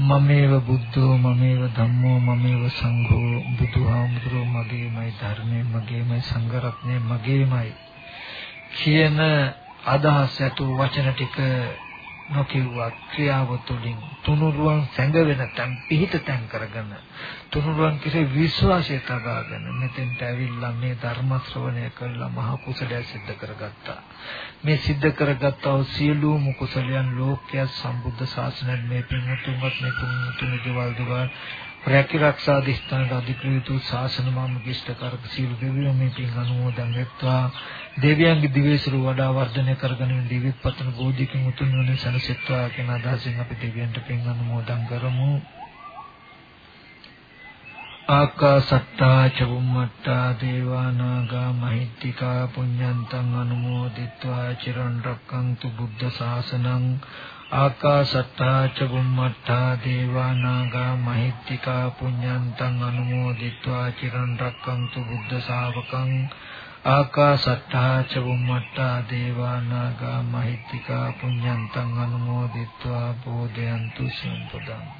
මමේව බුද්ධෝ මමේව ධම්මෝ මමේව සංඝෝ බුදුහාමුදුරුවෝ මගේමයි ධර්මයේ මගේමයි සංඝ රත්නයේ මගේමයි කියන අදහස් ඇතු වචන ටික නොකියුවා ක්‍රියාව තුළින් තුනුරුවන් සැඟවෙන තන් පිහිට තන් කරගෙන තුනුරුවන් කෙසේ විශ්වාසය තබාගෙන මෙතෙන්ට ඇවිල්ලා මේ ධර්ම ශ්‍රවණය කළා මහ කුසලය සිද්ධ කරගත්තා. මේ සිද්ධ කරගත්තා වූ සියලුම කුසලයන් ලෝකයේ සම්බුද්ධ ශාසනයෙන් මේ පින්තුන්වත් මේ තුන්තුන් දේවල් දේවල් රැකිරක්ෂා දිස්ත්‍රාන්ත අධිකෘතු ශාසන මාම කිෂ්ඨකාරක සීල දෙවියෝ මේ පින් අනුමෝදන් වෙත්වා. දෙවියන්ගේ දිවේසුරු වඩා වර්ධනය කරගෙන දිවිත් පතන බෝධිකින් උතුම් වන සනසෙත්වා කියන අදහසින් අපි දෙවියන්ට පින් අනුමෝදන් කරමු. ආකාසට්ටා චුම්මට්ටා දේවානාගා මහිත්‍තිකා පුඤ්ඤන්තං අනුමෝදිත්වා. චිරන් රක්කන්තු බුද්ධ ශාසනං ආකාසට්ටා ච බුම්මට්ටා දේවා නාග මහිත්‍තිකා පුඤ්ඤන්තං අනුමෝදිත්වා චිරන් රක්කන්තු බුද්ධ ශාවකං. ආකාසට්ටා ච බුම්මට්ටා දේවා නාග මහිත්‍තිකා පුඤ්ඤන්තං අනුමෝදිත්වා. බෝධයන්තු සම්පදං